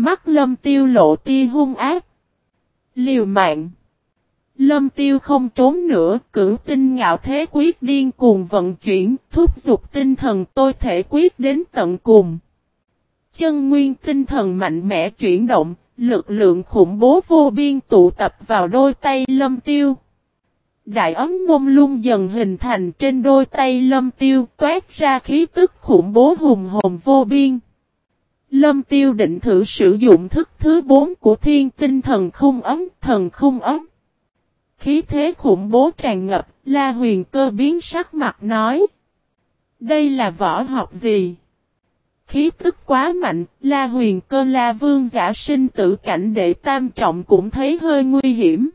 Mắt lâm tiêu lộ tia hung ác. Liều mạng. Lâm tiêu không trốn nữa, cử tinh ngạo thế quyết điên cuồng vận chuyển, thúc giục tinh thần tôi thể quyết đến tận cùng. Chân nguyên tinh thần mạnh mẽ chuyển động, lực lượng khủng bố vô biên tụ tập vào đôi tay lâm tiêu. Đại ấm mông lung dần hình thành trên đôi tay lâm tiêu, toát ra khí tức khủng bố hùng hồn vô biên. Lâm tiêu định thử sử dụng thức thứ bốn của thiên tinh thần khung ấm, thần khung ấm. Khí thế khủng bố tràn ngập, la huyền cơ biến sắc mặt nói. Đây là võ học gì? Khí tức quá mạnh, la huyền cơ la vương giả sinh tử cảnh đệ tam trọng cũng thấy hơi nguy hiểm.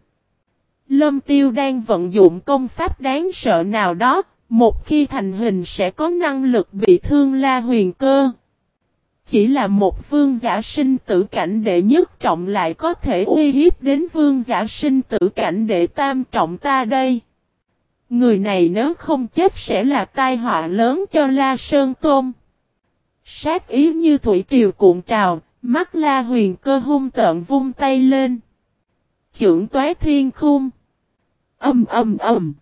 Lâm tiêu đang vận dụng công pháp đáng sợ nào đó, một khi thành hình sẽ có năng lực bị thương la huyền cơ. Chỉ là một vương giả sinh tử cảnh đệ nhất trọng lại có thể uy hiếp đến vương giả sinh tử cảnh đệ tam trọng ta đây. Người này nếu không chết sẽ là tai họa lớn cho La Sơn Tôn. Sát ý như thủy triều cuộn trào, mắt La huyền cơ hung tợn vung tay lên. Chưởng toái thiên khung. Âm âm âm.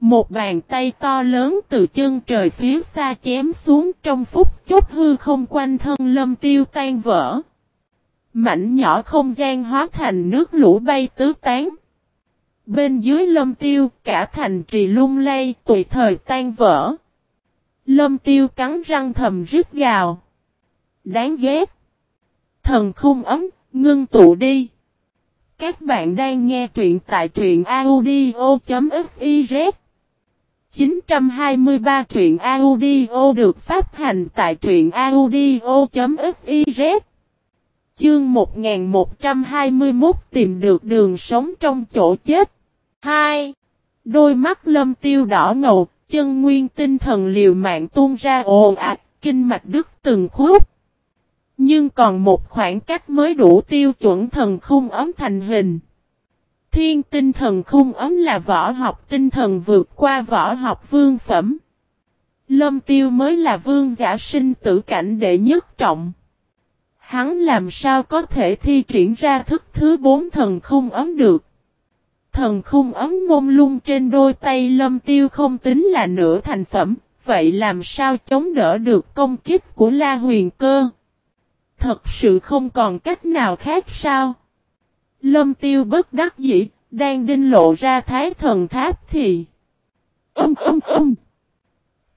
Một bàn tay to lớn từ chân trời phía xa chém xuống trong phút chốc hư không quanh thân lâm tiêu tan vỡ. Mảnh nhỏ không gian hóa thành nước lũ bay tứ tán. Bên dưới lâm tiêu cả thành trì lung lay tùy thời tan vỡ. Lâm tiêu cắn răng thầm rít gào. Đáng ghét. Thần khung ấm, ngưng tụ đi. Các bạn đang nghe truyện tại truyện audio.fif 923 truyện audio được phát hành tại truyện audio.fiz Chương 1121 tìm được đường sống trong chỗ chết 2. Đôi mắt lâm tiêu đỏ ngầu, chân nguyên tinh thần liều mạng tuôn ra ồ ạt, kinh mạch đứt từng khúc. Nhưng còn một khoảng cách mới đủ tiêu chuẩn thần khung ấm thành hình. Thiên tinh thần khung ấm là võ học tinh thần vượt qua võ học vương phẩm. Lâm tiêu mới là vương giả sinh tử cảnh đệ nhất trọng. Hắn làm sao có thể thi triển ra thức thứ bốn thần khung ấm được. Thần khung ấm mông lung trên đôi tay lâm tiêu không tính là nửa thành phẩm, vậy làm sao chống đỡ được công kích của La Huyền Cơ? Thật sự không còn cách nào khác sao? Lâm tiêu bất đắc dĩ, đang đinh lộ ra thái thần tháp thì... Âm âm âm!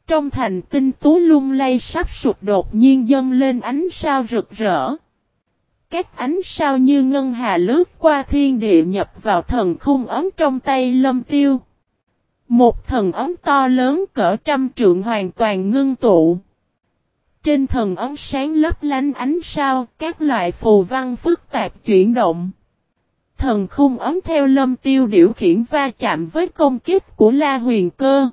Trong thành tinh tú lung lay sắp sụp đột nhiên dâng lên ánh sao rực rỡ. Các ánh sao như ngân hà lướt qua thiên địa nhập vào thần khung ấm trong tay lâm tiêu. Một thần ấm to lớn cỡ trăm trượng hoàn toàn ngưng tụ. Trên thần ấm sáng lấp lánh ánh sao, các loại phù văn phức tạp chuyển động. Thần khung ấm theo lâm tiêu điều khiển va chạm với công kích của La Huyền Cơ.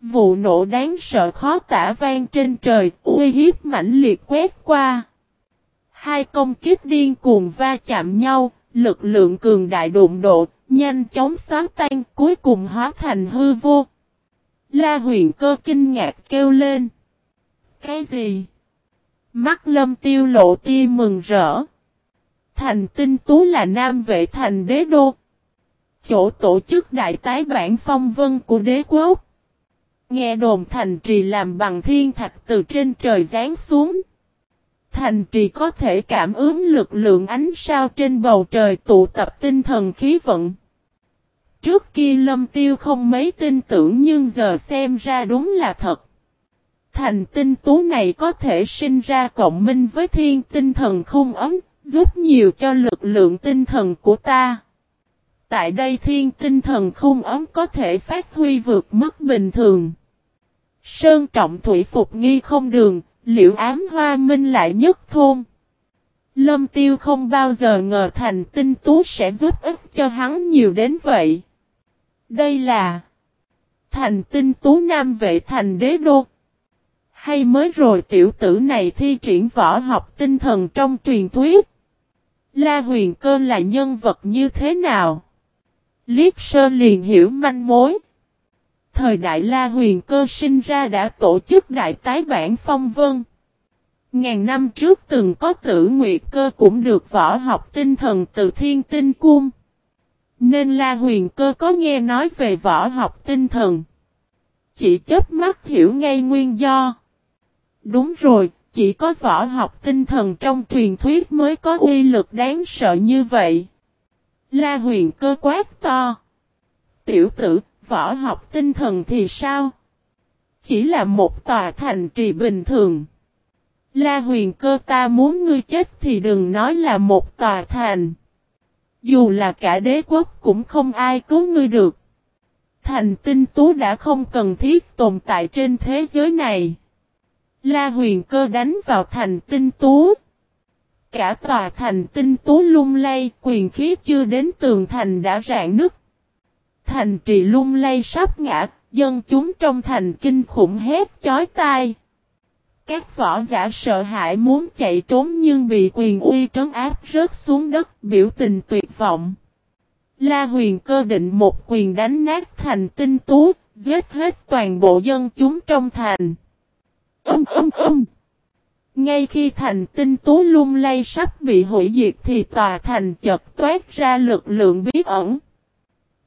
Vụ nổ đáng sợ khó tả vang trên trời, uy hiếp mãnh liệt quét qua. Hai công kích điên cuồng va chạm nhau, lực lượng cường đại đụng độ, nhanh chóng xóa tan, cuối cùng hóa thành hư vô. La huyền cơ kinh ngạc kêu lên. Cái gì? Mắt lâm tiêu lộ tia mừng rỡ. Thành tinh tú là nam vệ thành đế đô. Chỗ tổ chức đại tái bản phong vân của đế quốc. Nghe đồn thành trì làm bằng thiên thạch từ trên trời rán xuống. Thành trì có thể cảm ứng lực lượng ánh sao trên bầu trời tụ tập tinh thần khí vận. Trước kia lâm tiêu không mấy tin tưởng nhưng giờ xem ra đúng là thật. Thành tinh tú này có thể sinh ra cộng minh với thiên tinh thần khung ấm, giúp nhiều cho lực lượng tinh thần của ta. Tại đây thiên tinh thần khung ấm có thể phát huy vượt mức bình thường. Sơn trọng thủy phục nghi không đường, liệu ám hoa minh lại nhất thôn. Lâm tiêu không bao giờ ngờ thành tinh tú sẽ giúp ích cho hắn nhiều đến vậy. Đây là thành tinh tú nam vệ thành đế đô. Hay mới rồi tiểu tử này thi triển võ học tinh thần trong truyền thuyết. La huyền cơ là nhân vật như thế nào? Liết Sơ liền hiểu manh mối. Thời đại La huyền cơ sinh ra đã tổ chức đại tái bản phong vân. Ngàn năm trước từng có tử nguyệt cơ cũng được võ học tinh thần từ thiên tinh cung. Nên La Huyền cơ có nghe nói về võ học tinh thần. Chỉ chớp mắt hiểu ngay nguyên do. Đúng rồi, chỉ có võ học tinh thần trong truyền thuyết mới có uy lực đáng sợ như vậy. La huyền cơ quát to. Tiểu tử, võ học tinh thần thì sao? Chỉ là một tòa thành trì bình thường. La huyền cơ ta muốn ngươi chết thì đừng nói là một tòa thành. Dù là cả đế quốc cũng không ai cứu ngươi được. Thành tinh tú đã không cần thiết tồn tại trên thế giới này. La huyền cơ đánh vào thành tinh tú. Cả tòa thành tinh tú lung lay, quyền khí chưa đến tường thành đã rạn nứt. Thành trì lung lay sắp ngã, dân chúng trong thành kinh khủng hét chói tai. Các võ giả sợ hãi muốn chạy trốn nhưng bị quyền uy trấn áp rớt xuống đất biểu tình tuyệt vọng. La huyền cơ định một quyền đánh nát thành tinh tú, giết hết toàn bộ dân chúng trong thành. Âm âm âm. Ngay khi thành tinh tú lung lay sắp bị hủy diệt thì tòa thành chật toát ra lực lượng bí ẩn.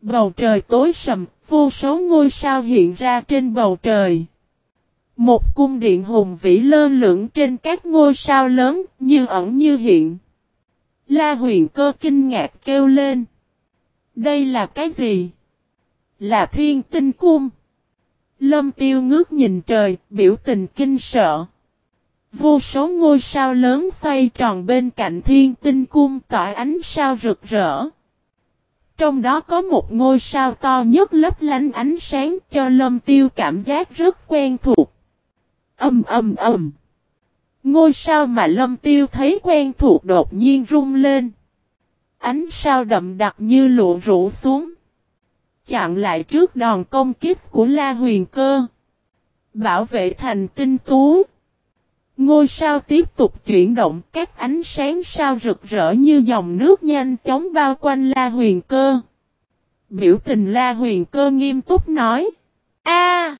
Bầu trời tối sầm, vô số ngôi sao hiện ra trên bầu trời. Một cung điện hùng vĩ lơ lửng trên các ngôi sao lớn, như ẩn như hiện. La huyền cơ kinh ngạc kêu lên. Đây là cái gì? Là thiên tinh cung. Lâm tiêu ngước nhìn trời, biểu tình kinh sợ. Vô số ngôi sao lớn xoay tròn bên cạnh thiên tinh cung tỏa ánh sao rực rỡ. Trong đó có một ngôi sao to nhất lấp lánh ánh sáng cho lâm tiêu cảm giác rất quen thuộc. Âm âm âm. Ngôi sao mà lâm tiêu thấy quen thuộc đột nhiên rung lên. Ánh sao đậm đặc như lụa rủ xuống chặn lại trước đòn công kích của La Huyền Cơ. Bảo vệ thành tinh tú. Ngôi sao tiếp tục chuyển động các ánh sáng sao rực rỡ như dòng nước nhanh chóng bao quanh La Huyền Cơ. Biểu tình La Huyền Cơ nghiêm túc nói. A,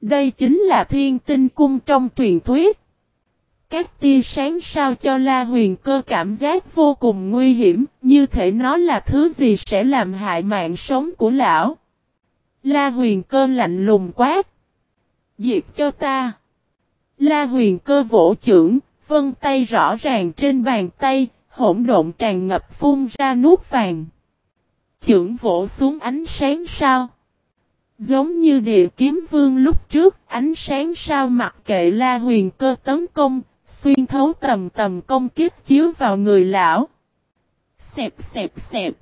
Đây chính là thiên tinh cung trong truyền thuyết. Các tia sáng sao cho La Huyền Cơ cảm giác vô cùng nguy hiểm, như thể nó là thứ gì sẽ làm hại mạng sống của lão. La Huyền Cơ lạnh lùng quát. Diệt cho ta. La Huyền Cơ vỗ trưởng, vân tay rõ ràng trên bàn tay, hỗn độn tràn ngập phun ra nuốt vàng. Chưởng vỗ xuống ánh sáng sao. Giống như địa kiếm vương lúc trước, ánh sáng sao mặc kệ la huyền cơ tấn công, Xuyên thấu tầm tầm công kiếp chiếu vào người lão. Xẹp xẹp xẹp.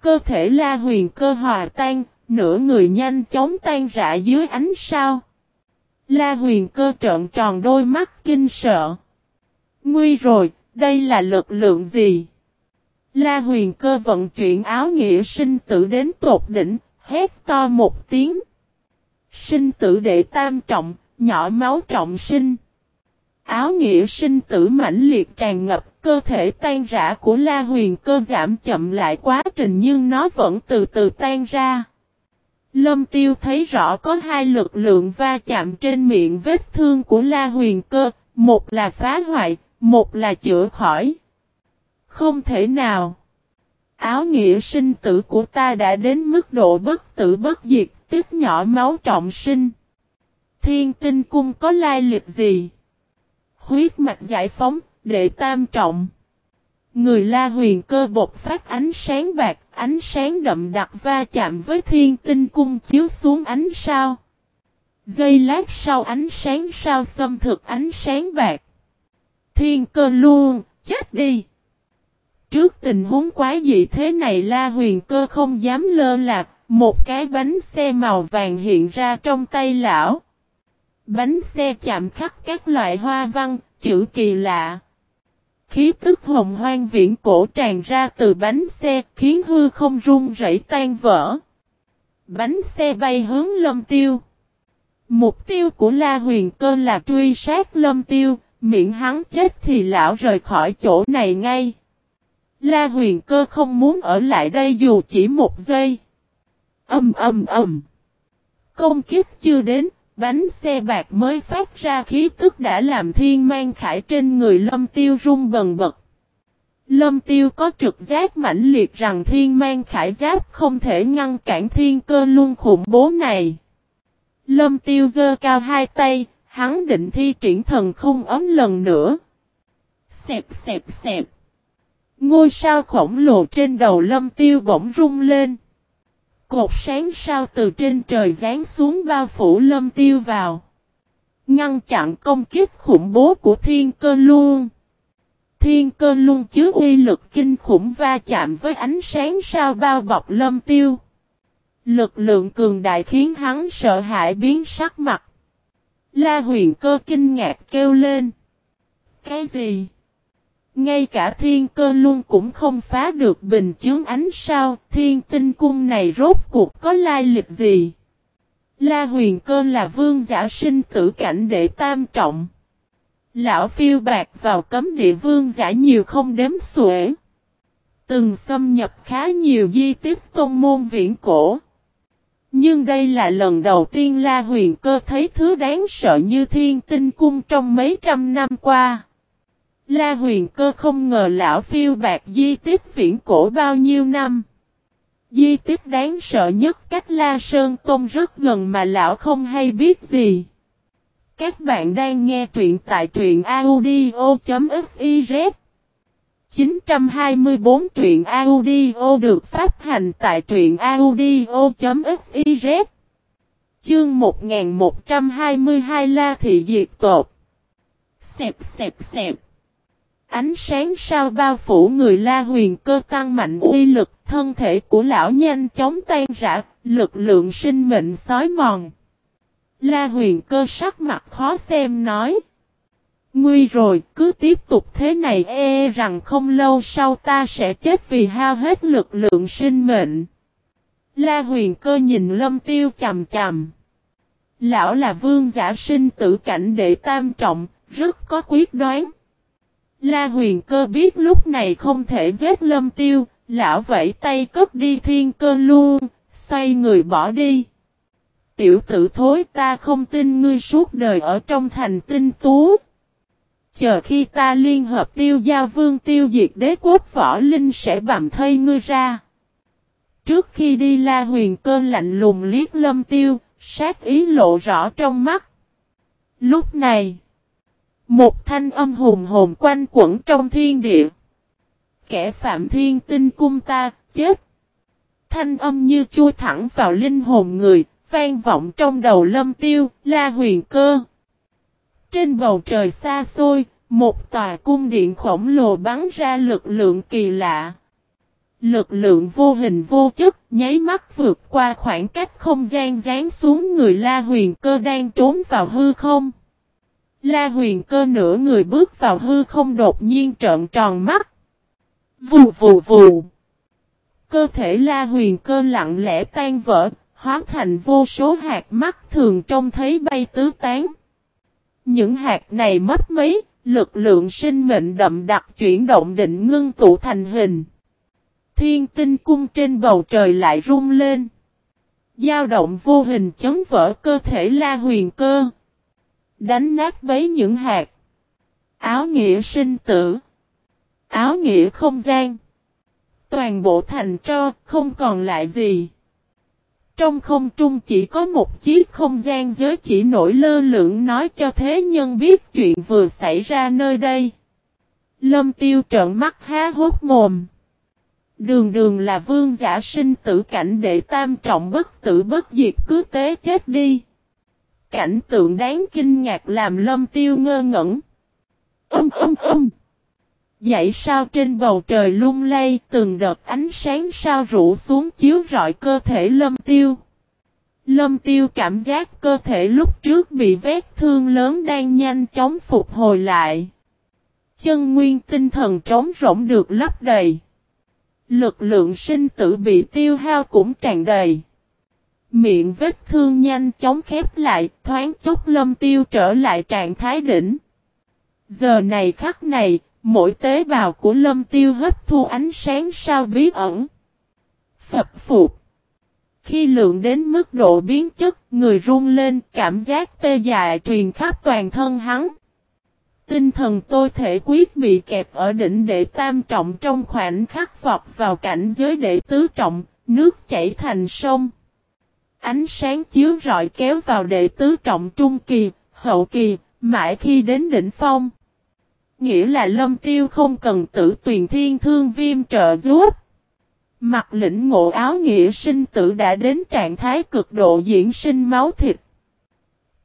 Cơ thể la huyền cơ hòa tan, nửa người nhanh chóng tan rã dưới ánh sao. La huyền cơ trợn tròn đôi mắt kinh sợ. Nguy rồi, đây là lực lượng gì? La huyền cơ vận chuyển áo nghĩa sinh tử đến tột đỉnh, hét to một tiếng. Sinh tử đệ tam trọng, nhỏ máu trọng sinh. Áo nghĩa sinh tử mãnh liệt tràn ngập, cơ thể tan rã của La Huyền cơ giảm chậm lại quá trình nhưng nó vẫn từ từ tan ra. Lâm Tiêu thấy rõ có hai lực lượng va chạm trên miệng vết thương của La Huyền cơ, một là phá hoại, một là chữa khỏi. Không thể nào. Áo nghĩa sinh tử của ta đã đến mức độ bất tử bất diệt, tiếp nhỏ máu trọng sinh. Thiên tinh cung có lai lịch gì? Huyết mạch giải phóng, đệ tam trọng. Người la huyền cơ bột phát ánh sáng bạc, ánh sáng đậm đặc va chạm với thiên tinh cung chiếu xuống ánh sao. Giây lát sau ánh sáng sao xâm thực ánh sáng bạc. Thiên cơ luôn, chết đi. Trước tình huống quái dị thế này la huyền cơ không dám lơ lạc, một cái bánh xe màu vàng hiện ra trong tay lão. Bánh xe chạm khắc các loại hoa văn, chữ kỳ lạ. Khí tức hồng hoang viễn cổ tràn ra từ bánh xe khiến hư không rung rẩy tan vỡ. Bánh xe bay hướng lâm tiêu. Mục tiêu của La Huyền Cơ là truy sát lâm tiêu, miệng hắn chết thì lão rời khỏi chỗ này ngay. La Huyền Cơ không muốn ở lại đây dù chỉ một giây. Âm âm âm. Công kiếp chưa đến, Bánh xe bạc mới phát ra khí tức đã làm thiên mang khải trên người lâm tiêu rung bần bật. Lâm tiêu có trực giác mãnh liệt rằng thiên mang khải giáp không thể ngăn cản thiên cơ luôn khủng bố này. Lâm tiêu giơ cao hai tay, hắn định thi triển thần khung ấm lần nữa. Xẹp xẹp xẹp. Ngôi sao khổng lồ trên đầu lâm tiêu bỗng rung lên. Cột sáng sao từ trên trời rán xuống bao phủ lâm tiêu vào. Ngăn chặn công kiếp khủng bố của thiên cơ luôn. Thiên cơ luôn chứa uy lực kinh khủng va chạm với ánh sáng sao bao bọc lâm tiêu. Lực lượng cường đại khiến hắn sợ hãi biến sắc mặt. La huyền cơ kinh ngạc kêu lên. Cái gì? Ngay cả thiên cơ luôn cũng không phá được bình chướng ánh sao, thiên tinh cung này rốt cuộc có lai lịch gì? La huyền cơ là vương giả sinh tử cảnh đệ tam trọng. Lão phiêu bạc vào cấm địa vương giả nhiều không đếm xuể. Từng xâm nhập khá nhiều di tiếp tôn môn viễn cổ. Nhưng đây là lần đầu tiên La Huyền Cơ thấy thứ đáng sợ như thiên tinh cung trong mấy trăm năm qua. La Huyền Cơ không ngờ lão phiêu bạc di tiếp viễn cổ bao nhiêu năm. Di tiếp đáng sợ nhất cách La Sơn Tôn rất gần mà lão không hay biết gì. Các bạn đang nghe truyện tại truyện audio.fiz 924 truyện audio được phát hành tại truyện audio.fiz Chương 1122 La Thị Diệt Tột Xẹp xẹp xẹp Ánh sáng sao bao phủ người La Huyền cơ tăng mạnh uy lực thân thể của lão nhanh chóng tan rã, lực lượng sinh mệnh sói mòn. La huyền cơ sắc mặt khó xem nói. Nguy rồi, cứ tiếp tục thế này e, e rằng không lâu sau ta sẽ chết vì hao hết lực lượng sinh mệnh. La huyền cơ nhìn lâm tiêu chầm chầm. Lão là vương giả sinh tử cảnh đệ tam trọng, rất có quyết đoán. La huyền cơ biết lúc này không thể giết lâm tiêu, lão vẫy tay cất đi thiên cơ luôn, xoay người bỏ đi. Tiểu tử thối ta không tin ngươi suốt đời ở trong thành tinh tú. Chờ khi ta liên hợp tiêu gia vương tiêu diệt đế quốc võ linh sẽ bằm thây ngươi ra. Trước khi đi la huyền Cơ lạnh lùng liếc lâm tiêu, sát ý lộ rõ trong mắt. Lúc này, một thanh âm hùng hồn quanh quẩn trong thiên địa. Kẻ phạm thiên tinh cung ta, chết. Thanh âm như chui thẳng vào linh hồn người, vang vọng trong đầu lâm tiêu, la huyền cơ. Trên bầu trời xa xôi, một tòa cung điện khổng lồ bắn ra lực lượng kỳ lạ. Lực lượng vô hình vô chất, nháy mắt vượt qua khoảng cách không gian dán xuống người La Huyền Cơ đang trốn vào hư không. La Huyền Cơ nửa người bước vào hư không đột nhiên trợn tròn mắt. Vù vù vù. Cơ thể La Huyền Cơ lặng lẽ tan vỡ, hóa thành vô số hạt mắt thường trông thấy bay tứ tán. Những hạt này mất mấy, lực lượng sinh mệnh đậm đặc chuyển động định ngưng tụ thành hình. Thiên tinh cung trên bầu trời lại rung lên. dao động vô hình chấn vỡ cơ thể la huyền cơ. Đánh nát bấy những hạt. Áo nghĩa sinh tử. Áo nghĩa không gian. Toàn bộ thành tro không còn lại gì. Trong không trung chỉ có một chiếc không gian giới chỉ nổi lơ lửng nói cho thế nhân biết chuyện vừa xảy ra nơi đây. Lâm tiêu trợn mắt há hốt mồm. Đường đường là vương giả sinh tử cảnh để tam trọng bất tử bất diệt cứ tế chết đi. Cảnh tượng đáng kinh ngạc làm lâm tiêu ngơ ngẩn. Âm âm âm. Dãy sao trên bầu trời lung lay, từng đợt ánh sáng sao rủ xuống chiếu rọi cơ thể lâm tiêu. Lâm tiêu cảm giác cơ thể lúc trước bị vết thương lớn đang nhanh chóng phục hồi lại. Chân nguyên tinh thần trống rỗng được lấp đầy. Lực lượng sinh tử bị tiêu hao cũng tràn đầy. Miệng vết thương nhanh chóng khép lại, thoáng chốc lâm tiêu trở lại trạng thái đỉnh. Giờ này khắc này, Mỗi tế bào của lâm tiêu hấp thu ánh sáng sao bí ẩn. Phập phục. Khi lượng đến mức độ biến chất, người run lên, cảm giác tê dại truyền khắp toàn thân hắn. Tinh thần tôi thể quyết bị kẹp ở đỉnh đệ tam trọng trong khoảnh khắc vọt vào cảnh giới đệ tứ trọng, nước chảy thành sông. Ánh sáng chiếu rọi kéo vào đệ tứ trọng trung kỳ, hậu kỳ, mãi khi đến đỉnh phong. Nghĩa là lâm tiêu không cần tử tuyền thiên thương viêm trợ giúp. Mặt lĩnh ngộ áo nghĩa sinh tử đã đến trạng thái cực độ diễn sinh máu thịt.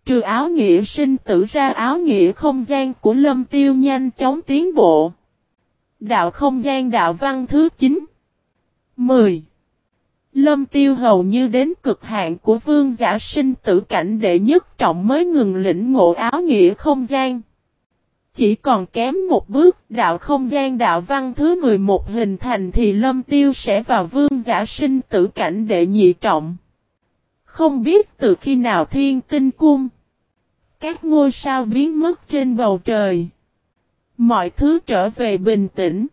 Trừ áo nghĩa sinh tử ra áo nghĩa không gian của lâm tiêu nhanh chóng tiến bộ. Đạo không gian đạo văn thứ 9 10 Lâm tiêu hầu như đến cực hạn của vương giả sinh tử cảnh đệ nhất trọng mới ngừng lĩnh ngộ áo nghĩa không gian. Chỉ còn kém một bước, đạo không gian đạo văn thứ 11 hình thành thì lâm tiêu sẽ vào vương giả sinh tử cảnh đệ nhị trọng. Không biết từ khi nào thiên tinh cung. Các ngôi sao biến mất trên bầu trời. Mọi thứ trở về bình tĩnh.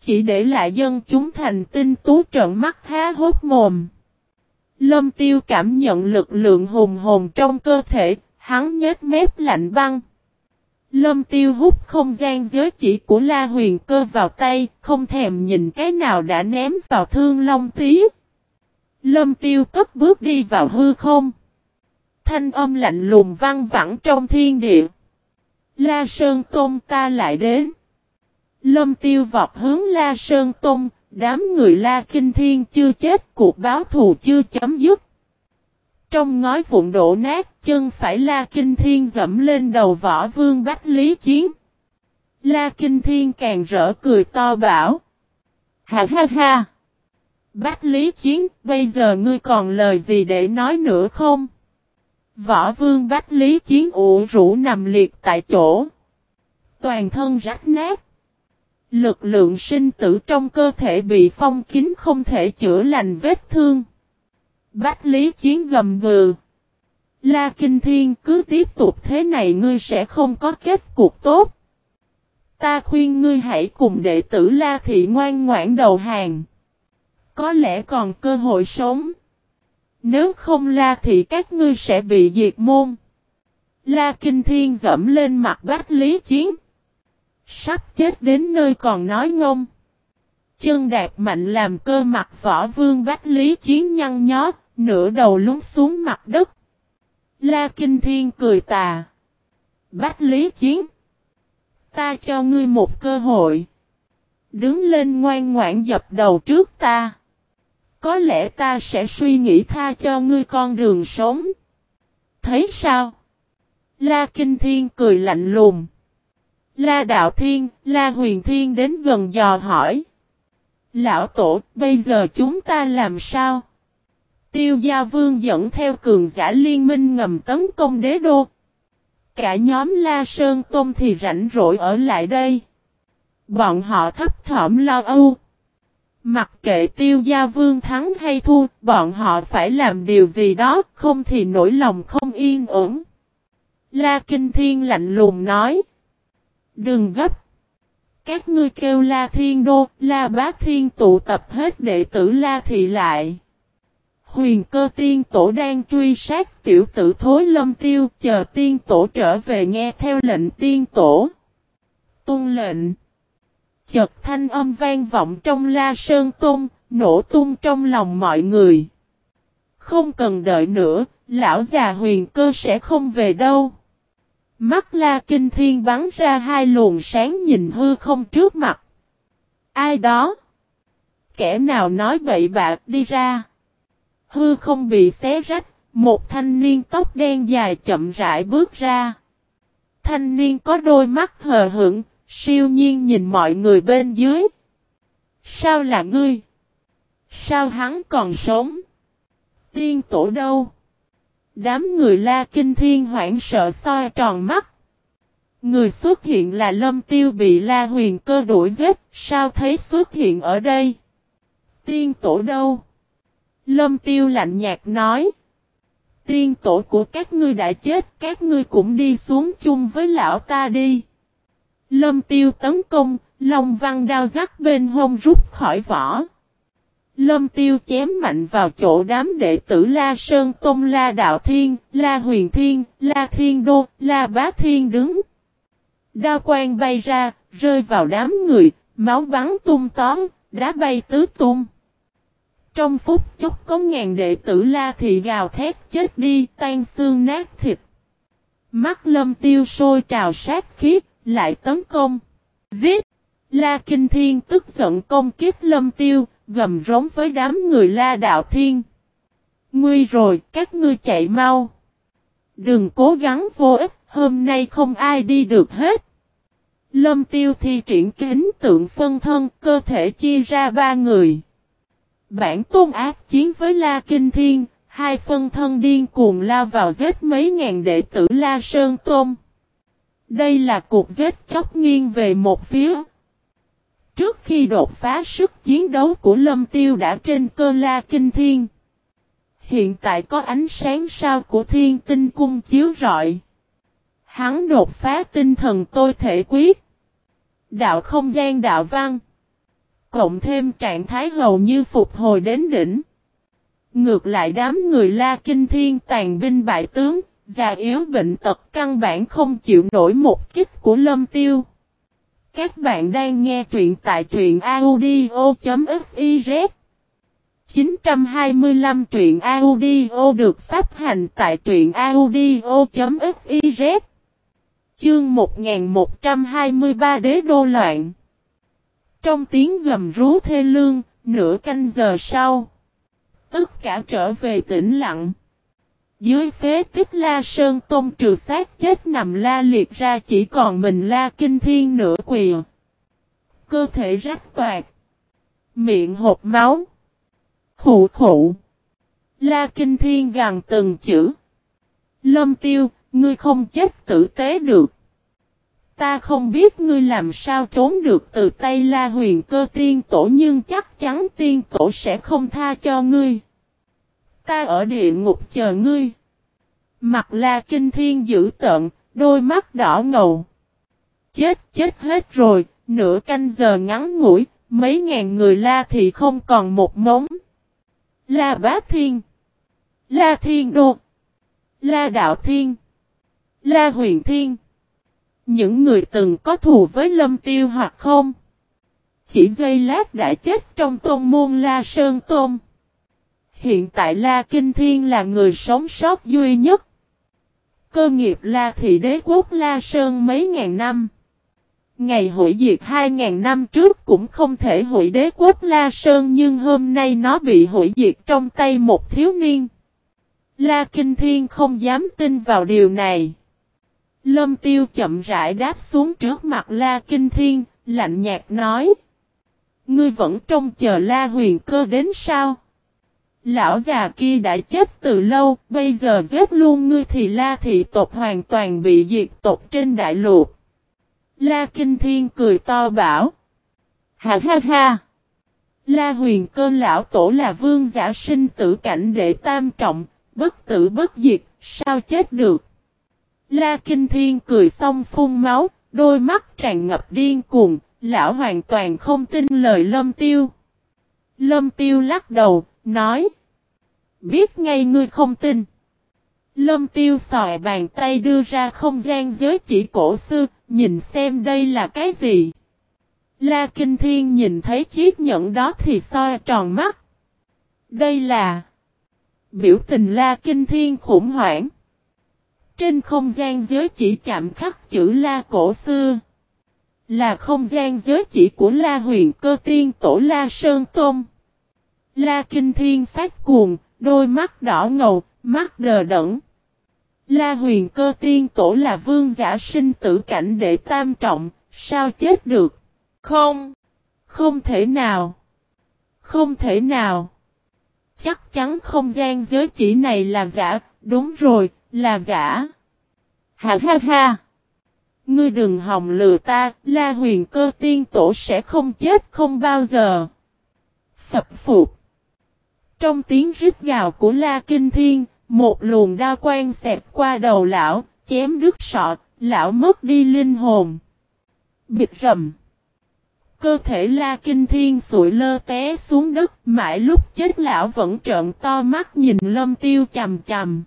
Chỉ để lại dân chúng thành tinh tú trợn mắt há hốt mồm. Lâm tiêu cảm nhận lực lượng hùng hồn trong cơ thể, hắn nhếch mép lạnh băng. Lâm tiêu hút không gian giới chỉ của La Huyền cơ vào tay, không thèm nhìn cái nào đã ném vào thương long tí. Lâm tiêu cất bước đi vào hư không. Thanh âm lạnh lùng văng vẳng trong thiên địa. La Sơn Tôn ta lại đến. Lâm tiêu vọt hướng La Sơn Tông, đám người La Kinh Thiên chưa chết, cuộc báo thù chưa chấm dứt. Trong ngói vụn đổ nát, chân phải La Kinh Thiên dẫm lên đầu võ vương Bách Lý Chiến. La Kinh Thiên càng rỡ cười to bảo. Ha ha ha! Bách Lý Chiến, bây giờ ngươi còn lời gì để nói nữa không? Võ vương Bách Lý Chiến ủ rũ nằm liệt tại chỗ. Toàn thân rách nát. Lực lượng sinh tử trong cơ thể bị phong kín không thể chữa lành vết thương. Bách Lý Chiến gầm gừ. La Kinh Thiên, cứ tiếp tục thế này ngươi sẽ không có kết cục tốt. Ta khuyên ngươi hãy cùng đệ tử La Thị ngoan ngoãn đầu hàng. Có lẽ còn cơ hội sống. Nếu không La Thị các ngươi sẽ bị diệt môn. La Kinh Thiên dẫm lên mặt Bách Lý Chiến. Sắp chết đến nơi còn nói ngông. Chân đạp mạnh làm cơ mặt võ vương Bách Lý Chiến nhăn nhó, nửa đầu lún xuống mặt đất. La Kinh Thiên cười tà. Bách Lý Chiến. Ta cho ngươi một cơ hội. Đứng lên ngoan ngoãn dập đầu trước ta. Có lẽ ta sẽ suy nghĩ tha cho ngươi con đường sống. Thấy sao? La Kinh Thiên cười lạnh lùng. La Đạo Thiên, La Huyền Thiên đến gần dò hỏi. Lão Tổ, bây giờ chúng ta làm sao? Tiêu Gia Vương dẫn theo cường giả liên minh ngầm tấn công đế đô. Cả nhóm La Sơn Tôn thì rảnh rỗi ở lại đây. Bọn họ thấp thỏm lo âu. Mặc kệ tiêu gia vương thắng hay thua, bọn họ phải làm điều gì đó, không thì nỗi lòng không yên ổn. La Kinh Thiên lạnh lùng nói. Đừng gấp. Các ngươi kêu La Thiên Đô, La Bác Thiên tụ tập hết đệ tử La Thị lại. Huyền cơ tiên tổ đang truy sát tiểu tử thối lâm tiêu, chờ tiên tổ trở về nghe theo lệnh tiên tổ. tung lệnh. Chợt thanh âm vang vọng trong la sơn tung, nổ tung trong lòng mọi người. Không cần đợi nữa, lão già huyền cơ sẽ không về đâu. Mắt la kinh thiên bắn ra hai luồng sáng nhìn hư không trước mặt. Ai đó? Kẻ nào nói bậy bạc đi ra? Hư không bị xé rách, một thanh niên tóc đen dài chậm rãi bước ra. Thanh niên có đôi mắt hờ hững, siêu nhiên nhìn mọi người bên dưới. Sao là ngươi? Sao hắn còn sống? Tiên tổ đâu? Đám người la kinh thiên hoảng sợ soi tròn mắt. Người xuất hiện là lâm tiêu bị la huyền cơ đuổi giết, sao thấy xuất hiện ở đây? Tiên tổ đâu? Lâm tiêu lạnh nhạt nói. Tiên tổ của các ngươi đã chết, các ngươi cũng đi xuống chung với lão ta đi. Lâm tiêu tấn công, Long văn đao rắc bên hông rút khỏi vỏ. Lâm tiêu chém mạnh vào chỗ đám đệ tử La Sơn tông La Đạo Thiên, La Huyền Thiên, La Thiên Đô, La Bá Thiên đứng. Đao quang bay ra, rơi vào đám người, máu bắn tung tóm, đá bay tứ tung. Trong phút chốc có ngàn đệ tử La Thị gào thét chết đi, tan xương nát thịt. Mắt lâm tiêu sôi trào sát khiếp, lại tấn công. Giết! La Kinh Thiên tức giận công kiếp lâm tiêu, gầm rống với đám người La Đạo Thiên. Nguy rồi, các ngươi chạy mau. Đừng cố gắng vô ích, hôm nay không ai đi được hết. Lâm tiêu thi triển kính tượng phân thân, cơ thể chia ra ba người. Bản tôn ác chiến với La Kinh Thiên, hai phân thân điên cuồng lao vào giết mấy ngàn đệ tử La Sơn Tôn. Đây là cuộc giết chóc nghiêng về một phía. Trước khi đột phá sức chiến đấu của Lâm Tiêu đã trên cơ La Kinh Thiên. Hiện tại có ánh sáng sao của thiên tinh cung chiếu rọi. Hắn đột phá tinh thần tôi thể quyết. Đạo không gian đạo văn. Cộng thêm trạng thái hầu như phục hồi đến đỉnh. Ngược lại đám người la kinh thiên tàn binh bại tướng, già yếu bệnh tật căn bản không chịu nổi một kích của lâm tiêu. Các bạn đang nghe truyện tại truyện audio.fiz 925 truyện audio được phát hành tại truyện audio.fiz Chương 1123 Đế Đô Loạn. Trong tiếng gầm rú thê lương, nửa canh giờ sau Tất cả trở về tĩnh lặng. Dưới phế tích La Sơn Tôn trừ sát chết nằm la liệt ra chỉ còn mình La Kinh Thiên nửa quỳ. Cơ thể rách toạc. Miệng hộp máu. Khủ khủ La Kinh Thiên gằn từng chữ. Lâm tiêu, Ngươi không chết tử tế được. Ta không biết ngươi làm sao trốn được từ tay la huyền cơ tiên tổ nhưng chắc chắn tiên tổ sẽ không tha cho ngươi. Ta ở địa ngục chờ ngươi. Mặt la kinh thiên dữ tận, đôi mắt đỏ ngầu. Chết chết hết rồi, nửa canh giờ ngắn ngủi, mấy ngàn người la thì không còn một mống. La bá thiên. La thiên đột. La đạo thiên. La huyền thiên. Những người từng có thù với lâm tiêu hoặc không. Chỉ giây lát đã chết trong tôn môn La Sơn Tôn. Hiện tại La Kinh Thiên là người sống sót duy nhất. Cơ nghiệp La Thị Đế Quốc La Sơn mấy ngàn năm. Ngày hội diệt hai ngàn năm trước cũng không thể hội đế quốc La Sơn nhưng hôm nay nó bị hội diệt trong tay một thiếu niên. La Kinh Thiên không dám tin vào điều này. Lâm tiêu chậm rãi đáp xuống trước mặt La Kinh Thiên, lạnh nhạt nói. Ngươi vẫn trông chờ La huyền cơ đến sao? Lão già kia đã chết từ lâu, bây giờ giết luôn ngươi thì La thị tộc hoàn toàn bị diệt tộc trên đại lục. La Kinh Thiên cười to bảo. Ha ha ha! La huyền cơ lão tổ là vương giả sinh tử cảnh đệ tam trọng, bất tử bất diệt, sao chết được? La Kinh Thiên cười xong phun máu, đôi mắt tràn ngập điên cuồng, lão hoàn toàn không tin lời Lâm Tiêu. Lâm Tiêu lắc đầu, nói. Biết ngay ngươi không tin. Lâm Tiêu sòi bàn tay đưa ra không gian giới chỉ cổ xưa, nhìn xem đây là cái gì. La Kinh Thiên nhìn thấy chiếc nhẫn đó thì soi tròn mắt. Đây là biểu tình La Kinh Thiên khủng hoảng. Trên không gian giới chỉ chạm khắc chữ La cổ xưa. Là không gian giới chỉ của La huyền cơ tiên tổ La Sơn Tôn. La Kinh Thiên phát cuồng, đôi mắt đỏ ngầu, mắt đờ đẫn. La huyền cơ tiên tổ là vương giả sinh tử cảnh đệ tam trọng, sao chết được? Không, không thể nào. Không thể nào. Chắc chắn không gian giới chỉ này là giả, đúng rồi, là giả. Ha ha ha. Ngươi đừng hòng lừa ta, la huyền cơ tiên tổ sẽ không chết không bao giờ. Phập phục. Trong tiếng rít gào của la kinh thiên, một luồng đao quang xẹp qua đầu lão, chém đứt sọt, lão mất đi linh hồn. Bịt rầm. Cơ thể La Kinh Thiên sụi lơ té xuống đất, mãi lúc chết lão vẫn trợn to mắt nhìn Lâm Tiêu chầm chầm.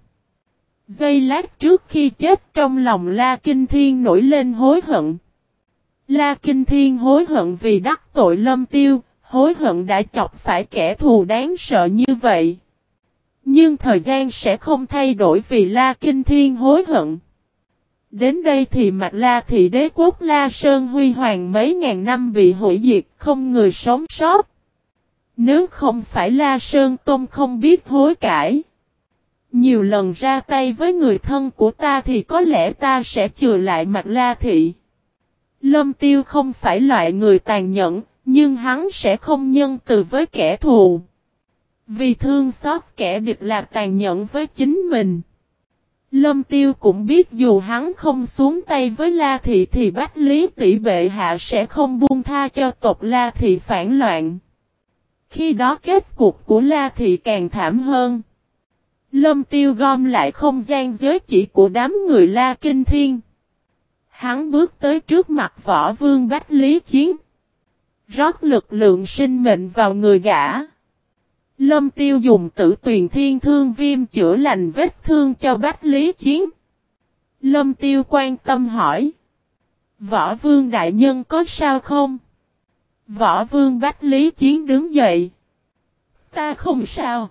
Giây lát trước khi chết trong lòng La Kinh Thiên nổi lên hối hận. La Kinh Thiên hối hận vì đắc tội Lâm Tiêu, hối hận đã chọc phải kẻ thù đáng sợ như vậy. Nhưng thời gian sẽ không thay đổi vì La Kinh Thiên hối hận. Đến đây thì mặt La thị đế quốc La Sơn huy hoàng mấy ngàn năm bị hủy diệt, không người sống sót. Nếu không phải La Sơn Tôn không biết hối cải. Nhiều lần ra tay với người thân của ta thì có lẽ ta sẽ chừa lại mặt La thị. Lâm Tiêu không phải loại người tàn nhẫn, nhưng hắn sẽ không nhân từ với kẻ thù. Vì thương xót kẻ địch là tàn nhẫn với chính mình. Lâm Tiêu cũng biết dù hắn không xuống tay với La Thị thì Bách Lý Tỷ Bệ Hạ sẽ không buông tha cho tộc La Thị phản loạn. Khi đó kết cục của La Thị càng thảm hơn. Lâm Tiêu gom lại không gian giới chỉ của đám người La Kinh Thiên. Hắn bước tới trước mặt võ vương Bách Lý Chiến. Rót lực lượng sinh mệnh vào người gã. Lâm tiêu dùng tử tuyền thiên thương viêm chữa lành vết thương cho Bách Lý Chiến. Lâm tiêu quan tâm hỏi. Võ vương đại nhân có sao không? Võ vương Bách Lý Chiến đứng dậy. Ta không sao.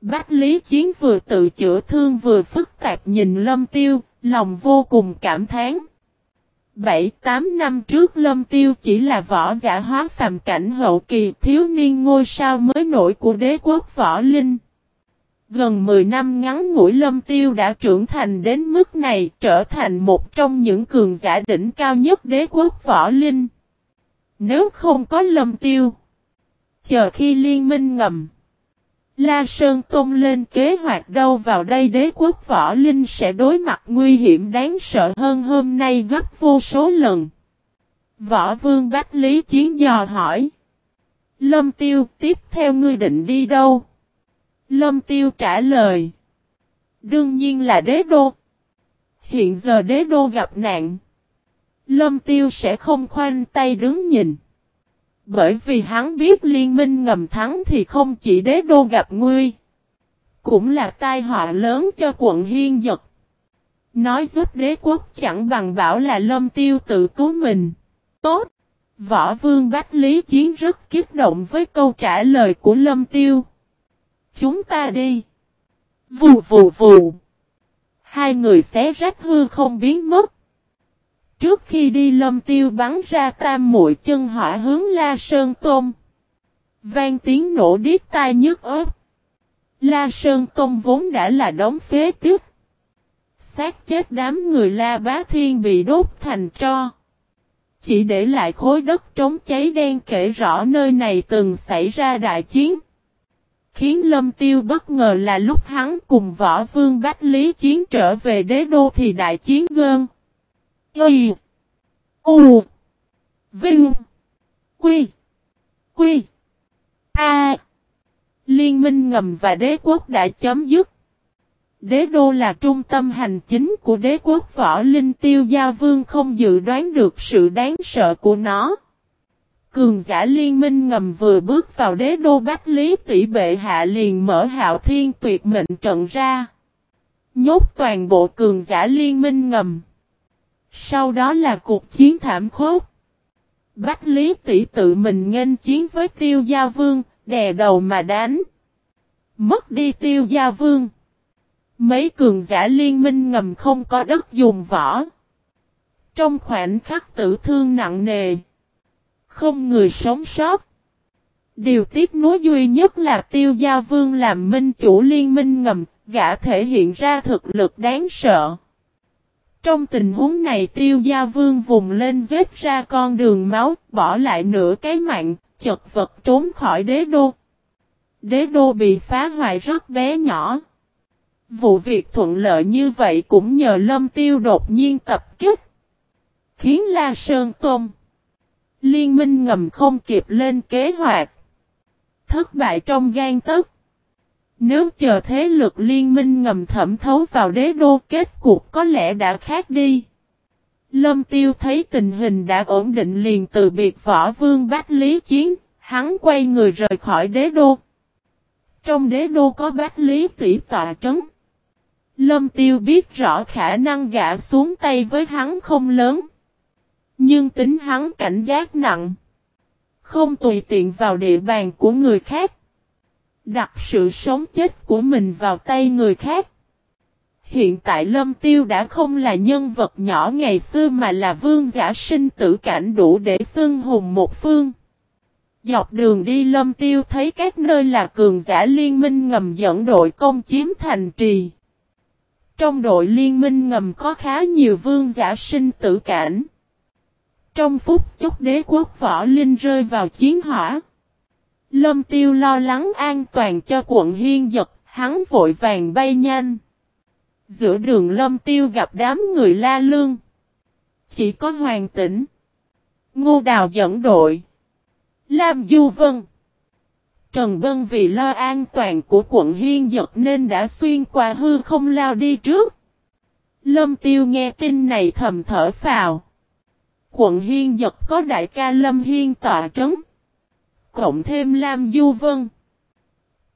Bách Lý Chiến vừa tự chữa thương vừa phức tạp nhìn Lâm Tiêu, lòng vô cùng cảm thán. 7-8 năm trước Lâm Tiêu chỉ là võ giả hóa phàm cảnh hậu kỳ thiếu niên ngôi sao mới nổi của đế quốc võ linh. Gần 10 năm ngắn ngủi Lâm Tiêu đã trưởng thành đến mức này trở thành một trong những cường giả đỉnh cao nhất đế quốc võ linh. Nếu không có Lâm Tiêu, chờ khi liên minh ngầm. La Sơn Tôn lên kế hoạch đâu vào đây đế quốc võ linh sẽ đối mặt nguy hiểm đáng sợ hơn hôm nay gấp vô số lần. Võ vương Bách Lý Chiến dò hỏi. Lâm Tiêu, tiếp theo ngươi định đi đâu? Lâm Tiêu trả lời. Đương nhiên là đế đô. Hiện giờ đế đô gặp nạn. Lâm Tiêu sẽ không khoanh tay đứng nhìn. Bởi vì hắn biết liên minh ngầm thắng thì không chỉ đế đô gặp nguy. Cũng là tai họa lớn cho quận Hiên giật. Nói giúp đế quốc chẳng bằng bảo là lâm tiêu tự cứu mình. Tốt! Võ vương Bách Lý Chiến rất kích động với câu trả lời của lâm tiêu. Chúng ta đi! Vù vù vù! Hai người xé rách hư không biến mất. Trước khi đi lâm tiêu bắn ra tam muội chân hỏa hướng La Sơn Tôn. Vang tiếng nổ điếc tai nhức ớt. La Sơn Tôn vốn đã là đống phế tiếp. Sát chết đám người La Bá Thiên bị đốt thành tro. Chỉ để lại khối đất trống cháy đen kể rõ nơi này từng xảy ra đại chiến. Khiến Lâm Tiêu bất ngờ là lúc hắn cùng võ vương Bách Lý Chiến trở về đế đô thì đại chiến gơn. Y. U. Vinh. Quy. Quy. A. Liên minh ngầm và đế quốc đã chấm dứt. Đế đô là trung tâm hành chính của đế quốc võ linh tiêu gia vương không dự đoán được sự đáng sợ của nó. Cường giả liên minh ngầm vừa bước vào đế đô Bách Lý tỷ bệ hạ liền mở hạo thiên tuyệt mệnh trận ra. Nhốt toàn bộ cường giả liên minh ngầm. Sau đó là cuộc chiến thảm khốc. Bách Lý tỷ tự mình nghênh chiến với Tiêu Gia Vương, đè đầu mà đánh. Mất đi Tiêu Gia Vương. Mấy cường giả liên minh ngầm không có đất dùng võ. Trong khoảnh khắc tử thương nặng nề. Không người sống sót. Điều tiếc nuối duy nhất là Tiêu Gia Vương làm minh chủ liên minh ngầm, gã thể hiện ra thực lực đáng sợ. Trong tình huống này tiêu gia vương vùng lên giết ra con đường máu, bỏ lại nửa cái mạng, chật vật trốn khỏi đế đô. Đế đô bị phá hoại rất bé nhỏ. Vụ việc thuận lợi như vậy cũng nhờ lâm tiêu đột nhiên tập kích. Khiến La Sơn Tôn. Liên minh ngầm không kịp lên kế hoạch. Thất bại trong gan tức. Nếu chờ thế lực liên minh ngầm thẩm thấu vào đế đô kết cuộc có lẽ đã khác đi. Lâm Tiêu thấy tình hình đã ổn định liền từ biệt võ vương Bách Lý Chiến, hắn quay người rời khỏi đế đô. Trong đế đô có Bách Lý tỷ tọa trấn. Lâm Tiêu biết rõ khả năng gã xuống tay với hắn không lớn. Nhưng tính hắn cảnh giác nặng. Không tùy tiện vào địa bàn của người khác. Đặt sự sống chết của mình vào tay người khác. Hiện tại Lâm Tiêu đã không là nhân vật nhỏ ngày xưa mà là vương giả sinh tử cảnh đủ để xưng hùng một phương. Dọc đường đi Lâm Tiêu thấy các nơi là cường giả liên minh ngầm dẫn đội công chiếm thành trì. Trong đội liên minh ngầm có khá nhiều vương giả sinh tử cảnh. Trong phút chốc đế quốc võ linh rơi vào chiến hỏa. Lâm Tiêu lo lắng an toàn cho quận Hiên Giật, hắn vội vàng bay nhanh. Giữa đường Lâm Tiêu gặp đám người la lương. Chỉ có Hoàng Tĩnh. Ngô Đào dẫn đội. Lam Du Vân. Trần Vân vì lo an toàn của quận Hiên Giật nên đã xuyên qua hư không lao đi trước. Lâm Tiêu nghe tin này thầm thở phào. Quận Hiên Giật có đại ca Lâm Hiên tọa trấn. Cộng thêm Lam Du Vân.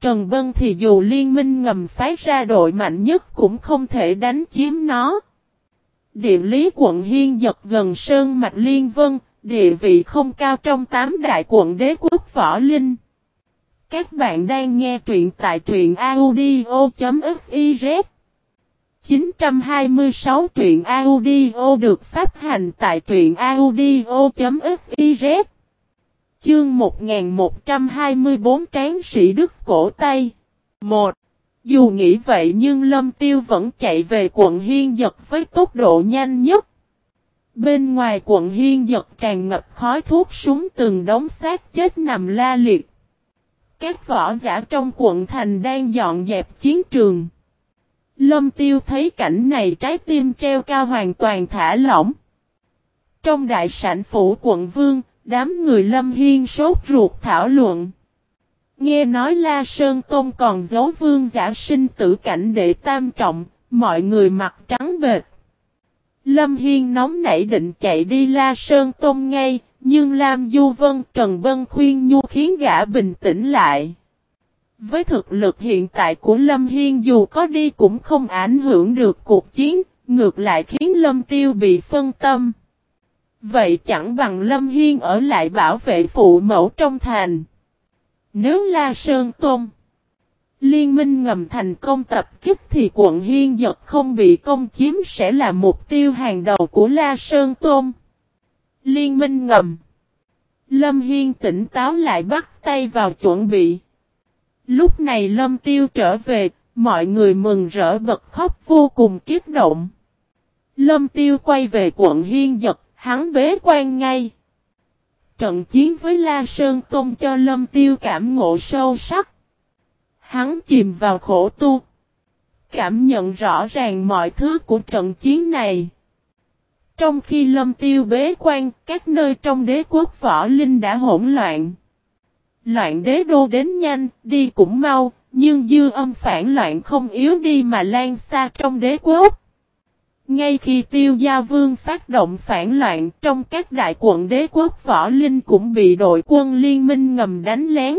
Trần Vân thì dù liên minh ngầm phái ra đội mạnh nhất cũng không thể đánh chiếm nó. Địa lý quận Hiên Giật gần Sơn Mạch Liên Vân, địa vị không cao trong tám đại quận đế quốc võ linh. Các bạn đang nghe truyện tại truyện audio.fiz 926 truyện audio được phát hành tại truyện audio.fiz Chương 1124 Tráng sĩ Đức Cổ Tây 1. Dù nghĩ vậy nhưng Lâm Tiêu vẫn chạy về quận Hiên Giật với tốc độ nhanh nhất. Bên ngoài quận Hiên Giật tràn ngập khói thuốc súng từng đống xác chết nằm la liệt. Các võ giả trong quận thành đang dọn dẹp chiến trường. Lâm Tiêu thấy cảnh này trái tim treo cao hoàn toàn thả lỏng. Trong đại sảnh phủ quận Vương, đám người Lâm Hiên sốt ruột thảo luận. Nghe nói La Sơn Tôn còn giấu vương giả sinh tử cảnh để tam trọng, mọi người mặt trắng bệt. Lâm Hiên nóng nảy định chạy đi La Sơn Tôn ngay, nhưng Lam Du Vân Trần Vân khuyên nhu khiến gã bình tĩnh lại. Với thực lực hiện tại của Lâm Hiên dù có đi cũng không ảnh hưởng được cuộc chiến, ngược lại khiến Lâm Tiêu bị phân tâm. Vậy chẳng bằng Lâm Hiên ở lại bảo vệ phụ mẫu trong thành. Nếu La Sơn Tôn Liên minh ngầm thành công tập kích thì quận Hiên Giật không bị công chiếm sẽ là mục tiêu hàng đầu của La Sơn Tôn. Liên minh ngầm Lâm Hiên tỉnh táo lại bắt tay vào chuẩn bị. Lúc này Lâm Tiêu trở về, mọi người mừng rỡ bật khóc vô cùng kiếp động. Lâm Tiêu quay về quận Hiên Giật, hắn bế quan ngay. Trận chiến với La Sơn Tôn cho Lâm Tiêu cảm ngộ sâu sắc. Hắn chìm vào khổ tu. Cảm nhận rõ ràng mọi thứ của trận chiến này. Trong khi lâm tiêu bế quan, các nơi trong đế quốc võ linh đã hỗn loạn. Loạn đế đô đến nhanh, đi cũng mau, nhưng dư âm phản loạn không yếu đi mà lan xa trong đế quốc. Ngay khi tiêu gia vương phát động phản loạn trong các đại quận đế quốc, võ linh cũng bị đội quân liên minh ngầm đánh lén.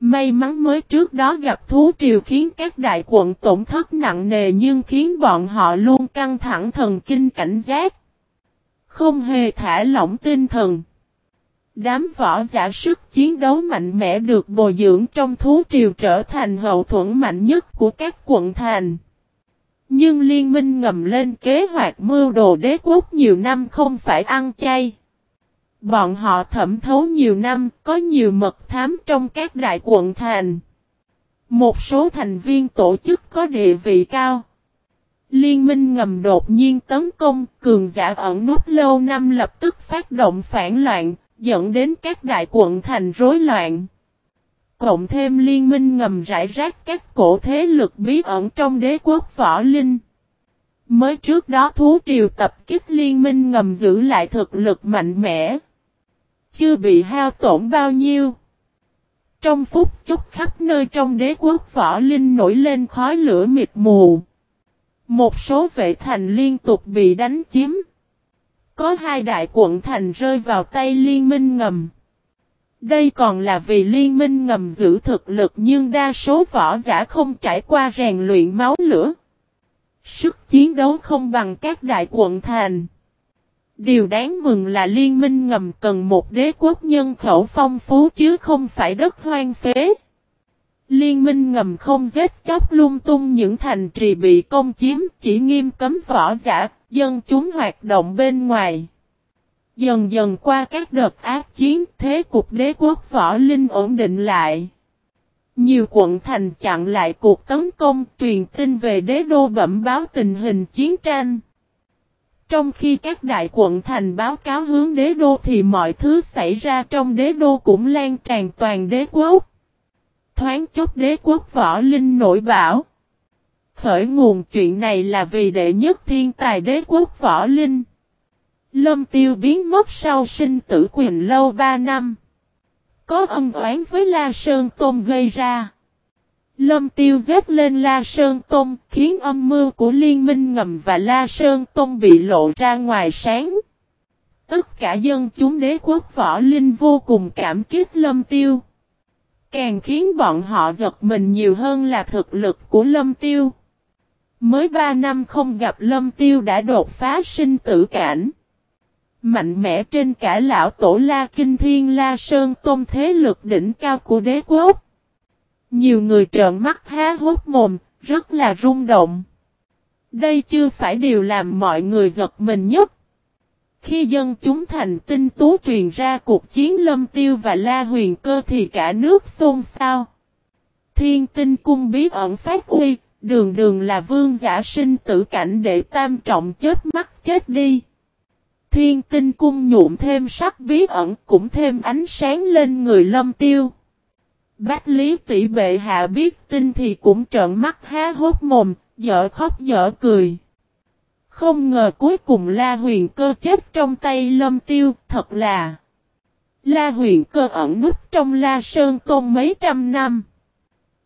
May mắn mới trước đó gặp thú triều khiến các đại quận tổn thất nặng nề nhưng khiến bọn họ luôn căng thẳng thần kinh cảnh giác. Không hề thả lỏng tinh thần. Đám võ giả sức chiến đấu mạnh mẽ được bồi dưỡng trong thú triều trở thành hậu thuẫn mạnh nhất của các quận thành. Nhưng liên minh ngầm lên kế hoạch mưu đồ đế quốc nhiều năm không phải ăn chay. Bọn họ thẩm thấu nhiều năm, có nhiều mật thám trong các đại quận thành. Một số thành viên tổ chức có địa vị cao. Liên minh ngầm đột nhiên tấn công, cường giả ẩn nút lâu năm lập tức phát động phản loạn, dẫn đến các đại quận thành rối loạn. Cộng thêm liên minh ngầm rải rác các cổ thế lực bí ẩn trong đế quốc võ linh. Mới trước đó thú triều tập kích liên minh ngầm giữ lại thực lực mạnh mẽ chưa bị hao tổn bao nhiêu. Trong phút chốc khắp nơi trong đế quốc võ linh nổi lên khói lửa mịt mù. Một số vệ thành liên tục bị đánh chiếm. Có hai đại quận thành rơi vào tay liên minh ngầm. Đây còn là vì liên minh ngầm giữ thực lực nhưng đa số võ giả không trải qua rèn luyện máu lửa. Sức chiến đấu không bằng các đại quận thành. Điều đáng mừng là liên minh ngầm cần một đế quốc nhân khẩu phong phú chứ không phải đất hoang phế. Liên minh ngầm không giết chóc lung tung những thành trì bị công chiếm chỉ nghiêm cấm võ giả, dân chúng hoạt động bên ngoài. Dần dần qua các đợt ác chiến, thế cục đế quốc võ linh ổn định lại. Nhiều quận thành chặn lại cuộc tấn công, truyền tin về đế đô bẩm báo tình hình chiến tranh. Trong khi các đại quận thành báo cáo hướng đế đô thì mọi thứ xảy ra trong đế đô cũng lan tràn toàn đế quốc. Thoáng chốc đế quốc võ linh nổi bảo. Khởi nguồn chuyện này là vì đệ nhất thiên tài đế quốc võ linh. Lâm tiêu biến mất sau sinh tử quyền lâu 3 năm. Có ân oán với La Sơn Tôn gây ra. Lâm tiêu dết lên La Sơn Tôn, khiến âm mưu của liên minh ngầm và La Sơn Tôn bị lộ ra ngoài sáng. Tất cả dân chúng đế quốc võ linh vô cùng cảm kích Lâm tiêu. Càng khiến bọn họ giật mình nhiều hơn là thực lực của Lâm tiêu. Mới 3 năm không gặp Lâm tiêu đã đột phá sinh tử cảnh. Mạnh mẽ trên cả lão tổ La Kinh Thiên La Sơn Tôn thế lực đỉnh cao của đế quốc. Nhiều người trợn mắt há hốt mồm, rất là rung động. Đây chưa phải điều làm mọi người giật mình nhất. Khi dân chúng thành tinh tú truyền ra cuộc chiến lâm tiêu và la huyền cơ thì cả nước xôn xao. Thiên tinh cung bí ẩn phát uy, đường đường là vương giả sinh tử cảnh để tam trọng chết mắt chết đi. Thiên tinh cung nhuộm thêm sắc bí ẩn cũng thêm ánh sáng lên người lâm tiêu. Bách Lý tỷ bệ hạ biết tin thì cũng trợn mắt há hốt mồm, dở khóc dở cười. Không ngờ cuối cùng La Huyền Cơ chết trong tay Lâm Tiêu, thật là La Huyền Cơ ẩn nút trong La Sơn Tôn mấy trăm năm.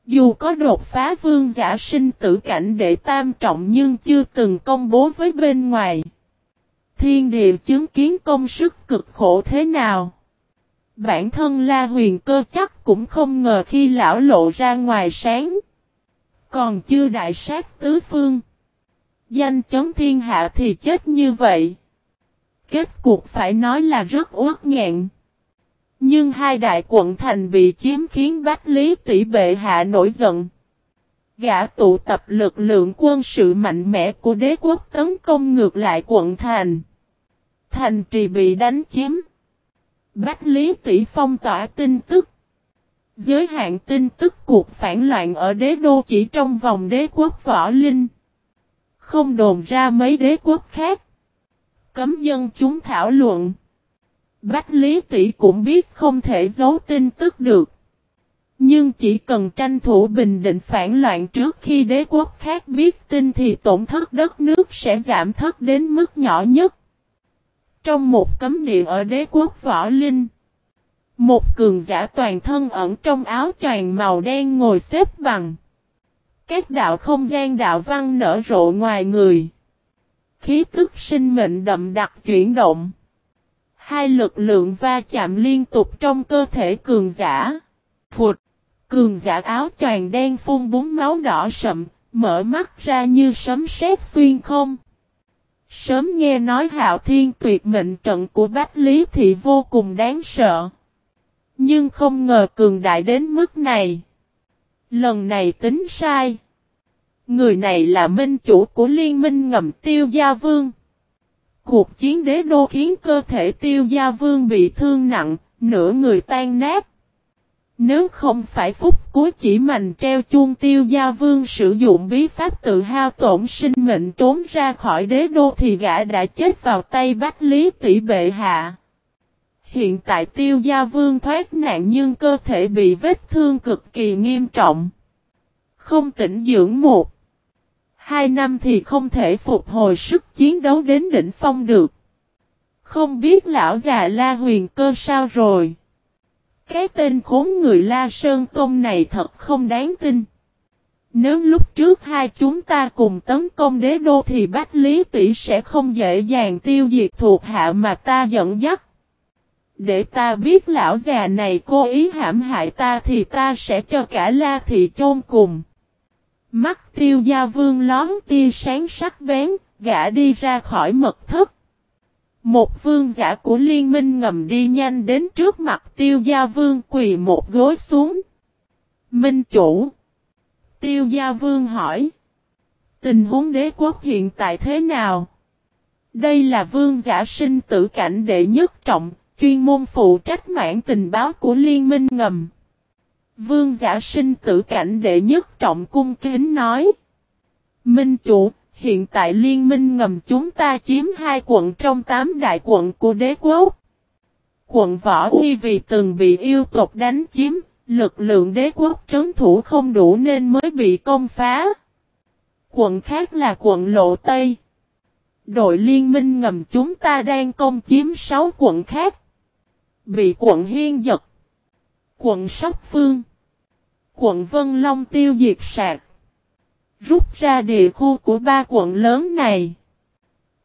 Dù có đột phá vương giả sinh tử cảnh để tam trọng nhưng chưa từng công bố với bên ngoài. Thiên địa chứng kiến công sức cực khổ thế nào. Bản thân La Huyền Cơ chắc cũng không ngờ khi lão lộ ra ngoài sáng. Còn chưa đại sát tứ phương. Danh chấm thiên hạ thì chết như vậy. Kết cuộc phải nói là rất uất nghẹn. Nhưng hai đại quận thành bị chiếm khiến Bách Lý tỷ bệ hạ nổi giận. Gã tụ tập lực lượng quân sự mạnh mẽ của đế quốc tấn công ngược lại quận thành. Thành trì bị đánh chiếm. Bách Lý tỷ phong tỏa tin tức. Giới hạn tin tức cuộc phản loạn ở đế đô chỉ trong vòng đế quốc võ linh. Không đồn ra mấy đế quốc khác. Cấm dân chúng thảo luận. Bách Lý tỷ cũng biết không thể giấu tin tức được. Nhưng chỉ cần tranh thủ bình định phản loạn trước khi đế quốc khác biết tin thì tổn thất đất nước sẽ giảm thất đến mức nhỏ nhất. Trong một cấm địa ở đế quốc Võ Linh, một cường giả toàn thân ẩn trong áo choàng màu đen ngồi xếp bằng. Các đạo không gian đạo văn nở rộ ngoài người. Khí tức sinh mệnh đậm đặc chuyển động. Hai lực lượng va chạm liên tục trong cơ thể cường giả. Phụt! Cường giả áo choàng đen phun búng máu đỏ sậm, mở mắt ra như sấm sét xuyên không. Sớm nghe nói hạo thiên tuyệt mệnh trận của Bách Lý Thị vô cùng đáng sợ. Nhưng không ngờ cường đại đến mức này. Lần này tính sai. Người này là minh chủ của liên minh ngầm tiêu gia vương. Cuộc chiến đế đô khiến cơ thể tiêu gia vương bị thương nặng, nửa người tan nát. Nếu không phải phúc cuối chỉ mành treo chuông tiêu gia vương sử dụng bí pháp tự hao tổn sinh mệnh trốn ra khỏi đế đô thì gã đã chết vào tay bách lý tỷ bệ hạ. Hiện tại tiêu gia vương thoát nạn nhưng cơ thể bị vết thương cực kỳ nghiêm trọng. Không tỉnh dưỡng một. Hai năm thì không thể phục hồi sức chiến đấu đến đỉnh phong được. Không biết lão già la huyền cơ sao rồi. Cái tên khốn người La Sơn Tôn này thật không đáng tin. Nếu lúc trước hai chúng ta cùng tấn công đế đô thì Bách Lý Tỷ sẽ không dễ dàng tiêu diệt thuộc hạ mà ta dẫn dắt. Để ta biết lão già này cố ý hãm hại ta thì ta sẽ cho cả La Thị chôn cùng. Mắt tiêu gia vương lón tia sáng sắc bén, gã đi ra khỏi mật thất. Một vương giả của liên minh ngầm đi nhanh đến trước mặt tiêu gia vương quỳ một gối xuống. Minh chủ. Tiêu gia vương hỏi. Tình huống đế quốc hiện tại thế nào? Đây là vương giả sinh tử cảnh đệ nhất trọng, chuyên môn phụ trách mảng tình báo của liên minh ngầm. Vương giả sinh tử cảnh đệ nhất trọng cung kính nói. Minh chủ, hiện tại liên minh ngầm chúng ta chiếm hai quận trong tám đại quận của đế quốc. Quận Võ Uy vì từng bị yêu tộc đánh chiếm, lực lượng đế quốc trấn thủ không đủ nên mới bị công phá. Quận khác là quận Lộ Tây. Đội liên minh ngầm chúng ta đang công chiếm 6 quận khác. Bị quận Hiên giật. Quận Sóc Phương. Quận Vân Long tiêu diệt sạc. Rút ra địa khu của ba quận lớn này.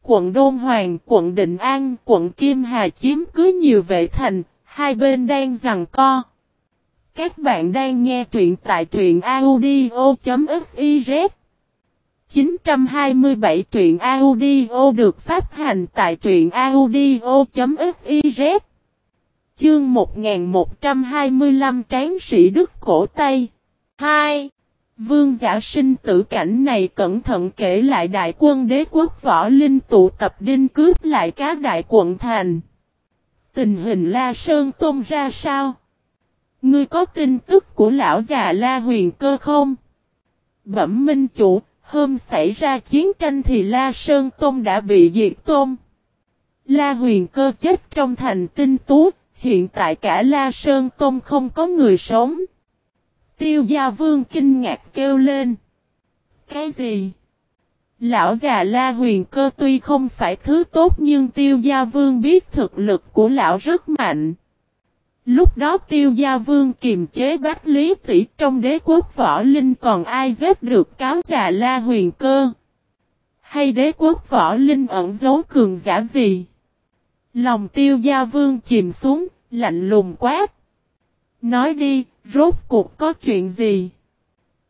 Quận Đôn Hoàng, quận Định An, quận Kim Hà chiếm cứ nhiều vệ thành, hai bên đang giằng co. Các bạn đang nghe truyện tại truyện audio.fiz 927 truyện audio được phát hành tại truyện audio.fiz Chương 1125 Tráng sĩ Đức Cổ Tây 2. Vương giả sinh tử cảnh này cẩn thận kể lại đại quân đế quốc võ linh tụ tập đinh cướp lại các đại quận thành. Tình hình La Sơn Tôn ra sao? Ngươi có tin tức của lão già La Huyền Cơ không? Bẩm minh chủ, hôm xảy ra chiến tranh thì La Sơn Tôn đã bị diệt tôn. La Huyền Cơ chết trong thành tinh tú, hiện tại cả La Sơn Tôn không có người sống. Tiêu Gia Vương kinh ngạc kêu lên. Cái gì? Lão già La Huyền Cơ tuy không phải thứ tốt nhưng Tiêu Gia Vương biết thực lực của lão rất mạnh. Lúc đó Tiêu Gia Vương kiềm chế bách lý tỷ trong đế quốc võ linh còn ai giết được cáo già La Huyền Cơ? Hay đế quốc võ linh ẩn giấu cường giả gì? Lòng Tiêu Gia Vương chìm xuống, lạnh lùng quát. Nói đi, rốt cuộc có chuyện gì?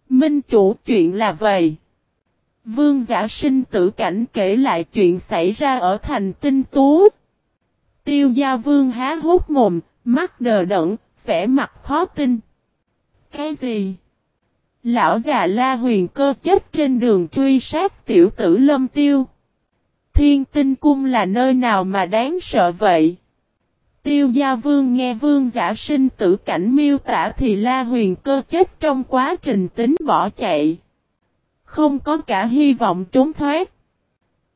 Minh chủ chuyện là vậy. Vương giả sinh tử cảnh kể lại chuyện xảy ra ở thành tinh tú. Tiêu gia vương há hốt mồm, mắt đờ đẫn, vẻ mặt khó tin. Cái gì? Lão già la huyền cơ chết trên đường truy sát tiểu tử lâm tiêu. Thiên tinh cung là nơi nào mà đáng sợ vậy? Tiêu gia vương nghe vương giả sinh tử cảnh miêu tả thì la huyền cơ chết trong quá trình tính bỏ chạy. Không có cả hy vọng trốn thoát.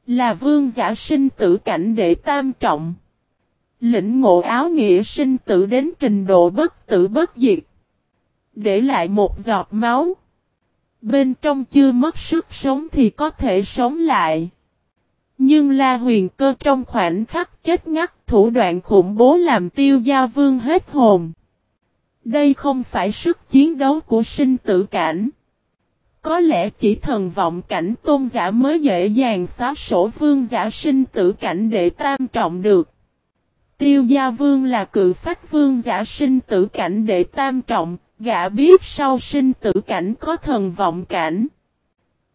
Là vương giả sinh tử cảnh để tam trọng. Lĩnh ngộ áo nghĩa sinh tử đến trình độ bất tử bất diệt. Để lại một giọt máu. Bên trong chưa mất sức sống thì có thể sống lại. Nhưng La Huyền Cơ trong khoảnh khắc chết ngắt thủ đoạn khủng bố làm tiêu gia vương hết hồn. Đây không phải sức chiến đấu của sinh tử cảnh. Có lẽ chỉ thần vọng cảnh tôn giả mới dễ dàng xóa sổ vương giả sinh tử cảnh để tam trọng được. Tiêu gia vương là cự phách vương giả sinh tử cảnh để tam trọng, gã biết sau sinh tử cảnh có thần vọng cảnh.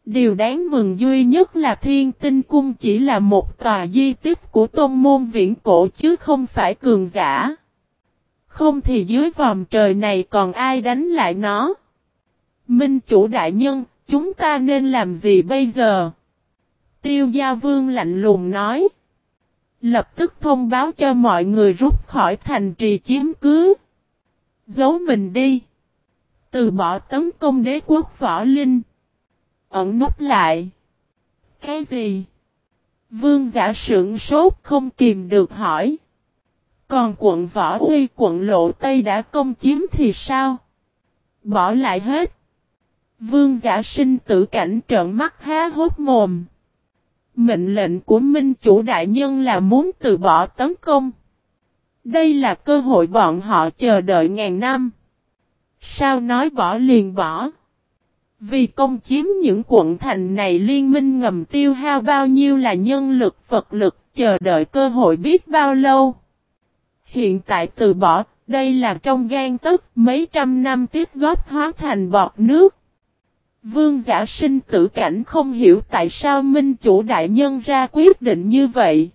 Điều đáng mừng duy nhất là thiên tinh cung chỉ là một tòa di tích của tôn môn viễn cổ chứ không phải cường giả. Không thì dưới vòm trời này còn ai đánh lại nó. Minh chủ đại nhân, chúng ta nên làm gì bây giờ? Tiêu gia vương lạnh lùng nói. Lập tức thông báo cho mọi người rút khỏi thành trì chiếm cứ. Giấu mình đi. Từ bỏ tấn công đế quốc võ linh. Ẩn nút lại. Cái gì? Vương giả sưởng sốt không kìm được hỏi. Còn quận Võ Uy, quận Lộ Tây đã công chiếm thì sao? Bỏ lại hết. Vương giả sinh tử cảnh trợn mắt há hốt mồm. Mệnh lệnh của Minh Chủ Đại Nhân là muốn từ bỏ tấn công. Đây là cơ hội bọn họ chờ đợi ngàn năm. Sao nói bỏ liền bỏ? Vì công chiếm những quận thành này liên minh ngầm tiêu hao bao nhiêu là nhân lực vật lực chờ đợi cơ hội biết bao lâu. Hiện tại từ bỏ, đây là trong gan tức mấy trăm năm tiết góp hóa thành bọt nước. Vương giả sinh tử cảnh không hiểu tại sao minh chủ đại nhân ra quyết định như vậy.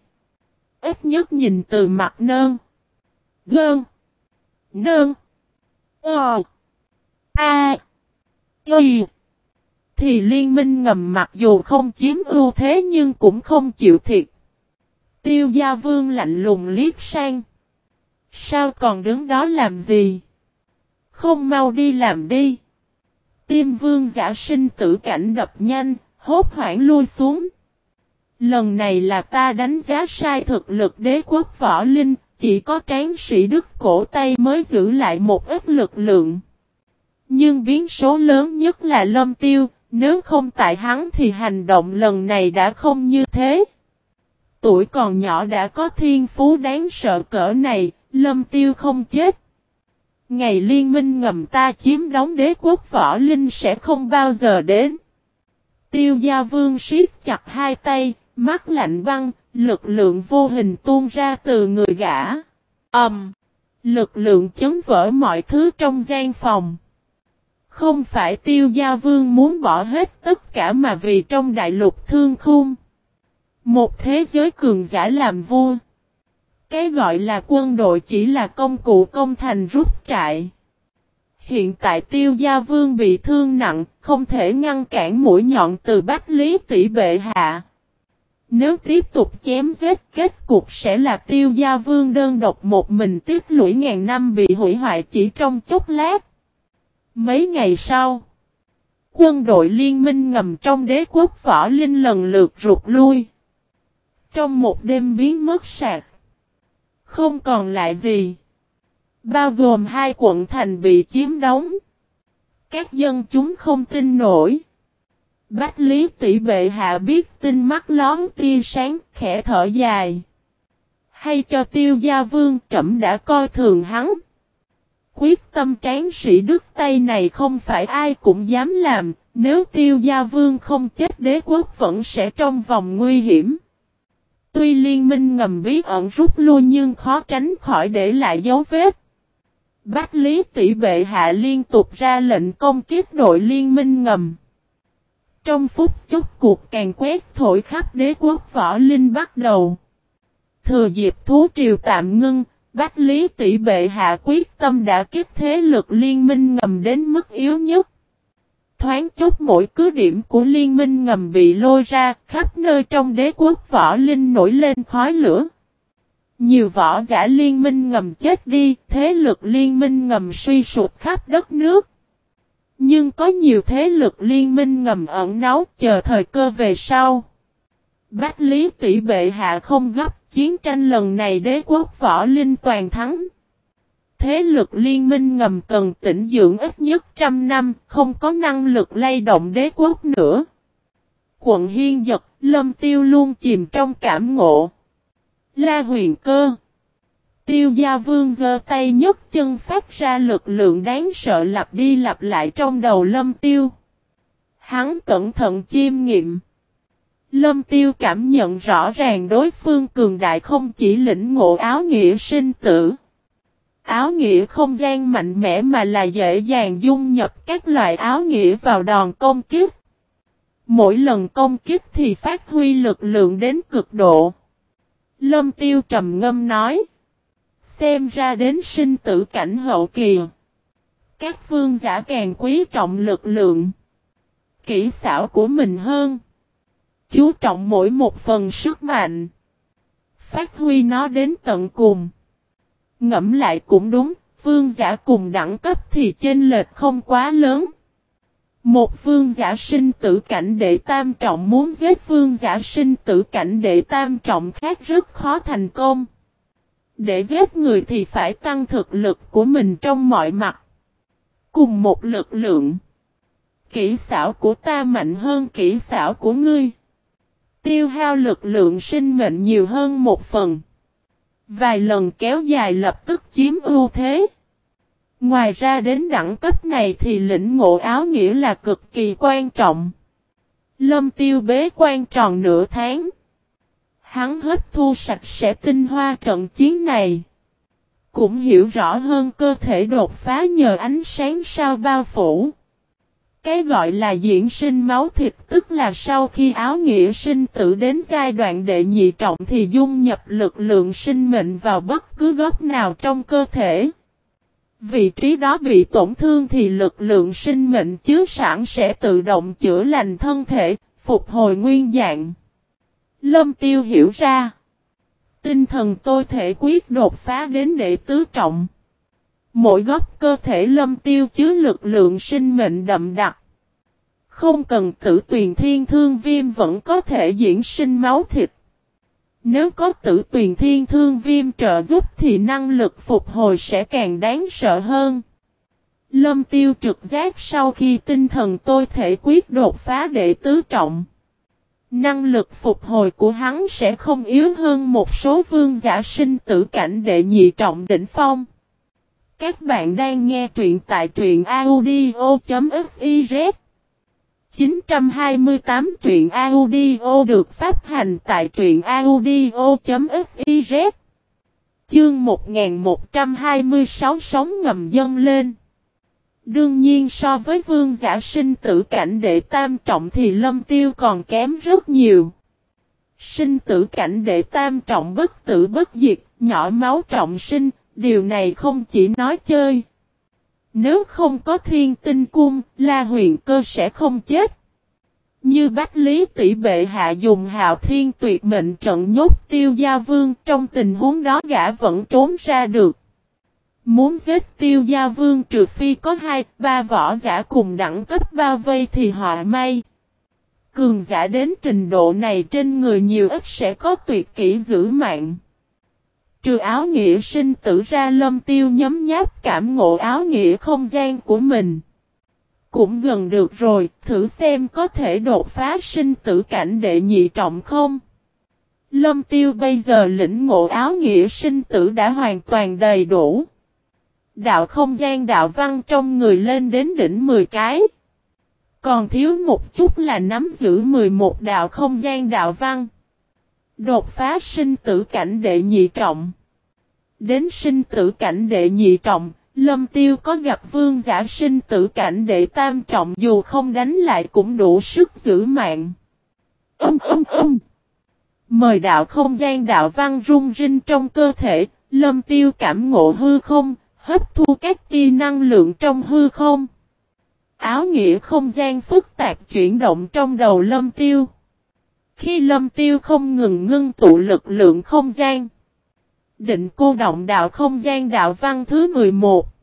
Ít nhất nhìn từ mặt nơn. Gơn. Nơn. Ờ. A. Y. Thì liên minh ngầm mặc dù không chiếm ưu thế nhưng cũng không chịu thiệt. Tiêu gia vương lạnh lùng liếc sang. Sao còn đứng đó làm gì? Không mau đi làm đi. Tim vương giả sinh tử cảnh đập nhanh, hốt hoảng lui xuống. Lần này là ta đánh giá sai thực lực đế quốc võ linh, chỉ có tráng sĩ đức cổ tay mới giữ lại một ít lực lượng. Nhưng biến số lớn nhất là lâm tiêu, nếu không tại hắn thì hành động lần này đã không như thế. Tuổi còn nhỏ đã có thiên phú đáng sợ cỡ này, lâm tiêu không chết. Ngày liên minh ngầm ta chiếm đóng đế quốc võ linh sẽ không bao giờ đến. Tiêu gia vương siết chặt hai tay, mắt lạnh băng, lực lượng vô hình tuôn ra từ người gã. ầm, Um, lực lượng chấn vỡ mọi thứ trong gian phòng. Không phải tiêu gia vương muốn bỏ hết tất cả mà vì trong đại lục thương khung. Một thế giới cường giả làm vua. Cái gọi là quân đội chỉ là công cụ công thành rút trại. Hiện tại tiêu gia vương bị thương nặng, không thể ngăn cản mũi nhọn từ bách lý tỷ bệ hạ. Nếu tiếp tục chém giết kết cục sẽ là tiêu gia vương đơn độc một mình tiếp lũy ngàn năm bị hủy hoại chỉ trong chốc lát. Mấy ngày sau, quân đội liên minh ngầm trong đế quốc võ linh lần lượt rụt lui. Trong một đêm biến mất sạc, không còn lại gì. Bao gồm hai quận thành bị chiếm đóng. Các dân chúng không tin nổi. Bách Lý tỷ bệ hạ biết tin mắt lón tia sáng khẽ thở dài. Hay cho tiêu gia vương trẫm đã coi thường hắn. Quyết tâm tráng sĩ đứt tay này không phải ai cũng dám làm, nếu tiêu gia vương không chết đế quốc vẫn sẽ trong vòng nguy hiểm. Tuy liên minh ngầm bí ẩn rút lui nhưng khó tránh khỏi để lại dấu vết. Bách Lý tỷ bệ hạ liên tục ra lệnh công kiếp đội liên minh ngầm. Trong phút chốc cuộc càng quét thổi khắp đế quốc võ linh bắt đầu. Thừa dịp thú triều tạm ngưng, Bách Lý tỷ bệ hạ quyết tâm đã kích thế lực liên minh ngầm đến mức yếu nhất. Thoáng chốc mỗi cứ điểm của liên minh ngầm bị lôi ra, khắp nơi trong đế quốc võ linh nổi lên khói lửa. Nhiều võ giả liên minh ngầm chết đi, thế lực liên minh ngầm suy sụp khắp đất nước. Nhưng có nhiều thế lực liên minh ngầm ẩn náu chờ thời cơ về sau. Bách Lý tỷ bệ hạ không gấp chiến tranh lần này đế quốc võ linh toàn thắng. Thế lực liên minh ngầm cần tĩnh dưỡng ít nhất trăm năm, không có năng lực lay động đế quốc nữa. Quận Hiên Giật, Lâm Tiêu luôn chìm trong cảm ngộ. La huyền cơ. Tiêu gia vương giơ tay nhấc chân phát ra lực lượng đáng sợ lặp đi lặp lại trong đầu lâm tiêu. Hắn cẩn thận chiêm nghiệm. Lâm tiêu cảm nhận rõ ràng đối phương cường đại không chỉ lĩnh ngộ áo nghĩa sinh tử. Áo nghĩa không gian mạnh mẽ mà là dễ dàng dung nhập các loại áo nghĩa vào đòn công kiếp Mỗi lần công kiếp thì phát huy lực lượng đến cực độ. Lâm tiêu trầm ngâm nói. Xem ra đến sinh tử cảnh hậu kỳ. Các phương giả càng quý trọng lực lượng. Kỹ xảo của mình hơn. Chú trọng mỗi một phần sức mạnh. Phát huy nó đến tận cùng. Ngẫm lại cũng đúng, vương giả cùng đẳng cấp thì chênh lệch không quá lớn. Một vương giả sinh tử cảnh đệ tam trọng muốn giết vương giả sinh tử cảnh đệ tam trọng khác rất khó thành công. Để giết người thì phải tăng thực lực của mình trong mọi mặt. Cùng một lực lượng. Kỹ xảo của ta mạnh hơn kỹ xảo của ngươi. Tiêu hao lực lượng sinh mệnh nhiều hơn một phần. Vài lần kéo dài lập tức chiếm ưu thế. Ngoài ra đến đẳng cấp này thì lĩnh ngộ áo nghĩa là cực kỳ quan trọng. Lâm tiêu bế quan tròn nửa tháng. Hắn hấp thu sạch sẽ tinh hoa trận chiến này. Cũng hiểu rõ hơn cơ thể đột phá nhờ ánh sáng sao bao phủ. Cái gọi là diễn sinh máu thịt tức là sau khi áo nghĩa sinh tử đến giai đoạn đệ nhị trọng thì dung nhập lực lượng sinh mệnh vào bất cứ góc nào trong cơ thể. Vị trí đó bị tổn thương thì lực lượng sinh mệnh chứa sẵn sẽ tự động chữa lành thân thể, phục hồi nguyên dạng. Lâm tiêu hiểu ra. Tinh thần tôi thể quyết đột phá đến đệ tứ trọng. Mỗi góc cơ thể lâm tiêu chứa lực lượng sinh mệnh đậm đặc. Không cần tử tuyền thiên thương viêm vẫn có thể diễn sinh máu thịt. Nếu có tử tuyền thiên thương viêm trợ giúp thì năng lực phục hồi sẽ càng đáng sợ hơn. Lâm tiêu trực giác sau khi tinh thần tôi thể quyết đột phá đệ tứ trọng. Năng lực phục hồi của hắn sẽ không yếu hơn một số vương giả sinh tử cảnh đệ nhị trọng đỉnh phong. Các bạn đang nghe truyện tại truyện audio.fiz 928 truyện audio được phát hành tại truyện audio.fiz Chương 1126 sóng ngầm dâng lên. Đương nhiên so với vương giả sinh tử cảnh đệ tam trọng thì lâm tiêu còn kém rất nhiều. Sinh tử cảnh đệ tam trọng bất tử bất diệt, nhỏ máu trọng sinh, điều này không chỉ nói chơi. Nếu không có thiên tinh cung, la huyền cơ sẽ không chết. Như Bách Lý tỷ bệ hạ dùng hạo thiên tuyệt mệnh trận nhốt tiêu gia vương trong tình huống đó gã vẫn trốn ra được. Muốn giết tiêu gia vương trừ phi có hai, ba võ giả cùng đẳng cấp bao vây thì họ may. Cường giả đến trình độ này trên người nhiều ít sẽ có tuyệt kỹ giữ mạng. Trừ áo nghĩa sinh tử ra lâm tiêu nhấm nháp cảm ngộ áo nghĩa không gian của mình. Cũng gần được rồi, thử xem có thể đột phá sinh tử cảnh đệ nhị trọng không. Lâm tiêu bây giờ lĩnh ngộ áo nghĩa sinh tử đã hoàn toàn đầy đủ. Đạo không gian đạo văn trong người lên đến đỉnh 10 cái. Còn thiếu một chút là nắm giữ 11 đạo không gian đạo văn. Đột phá sinh tử cảnh đệ nhị trọng. Đến sinh tử cảnh đệ nhị trọng, Lâm Tiêu có gặp vương giả sinh tử cảnh đệ tam trọng dù không đánh lại cũng đủ sức giữ mạng. Âm âm âm. Mời đạo không gian đạo văn rung rinh trong cơ thể, Lâm Tiêu cảm ngộ hư không, hấp thu các tia năng lượng trong hư không. Áo nghĩa không gian phức tạp chuyển động trong đầu lâm tiêu. Khi lâm tiêu không ngừng ngưng tụ lực lượng không gian. Định cô động đạo không gian đạo văn thứ 11.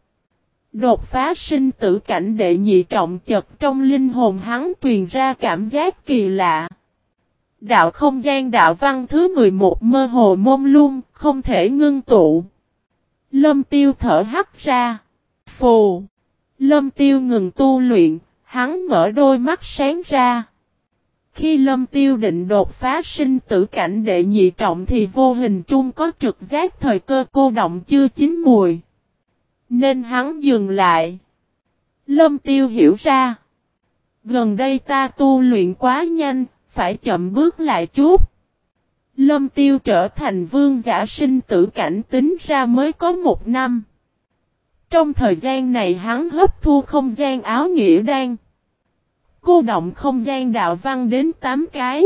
Đột phá sinh tử cảnh đệ nhị trọng chật trong linh hồn hắn truyền ra cảm giác kỳ lạ. Đạo không gian đạo văn thứ 11 mơ hồ mông lung, không thể ngưng tụ. Lâm tiêu thở hắt ra. Phù. Lâm tiêu ngừng tu luyện, hắn mở đôi mắt sáng ra. Khi lâm tiêu định đột phá sinh tử cảnh đệ nhị trọng thì vô hình trung có trực giác thời cơ cô động chưa chín mùi. Nên hắn dừng lại. Lâm tiêu hiểu ra. Gần đây ta tu luyện quá nhanh, phải chậm bước lại chút. Lâm tiêu trở thành vương giả sinh tử cảnh tính ra mới có một năm. Trong thời gian này hắn hấp thu không gian áo nghĩa đang. Cô động không gian đạo văn đến 8 cái.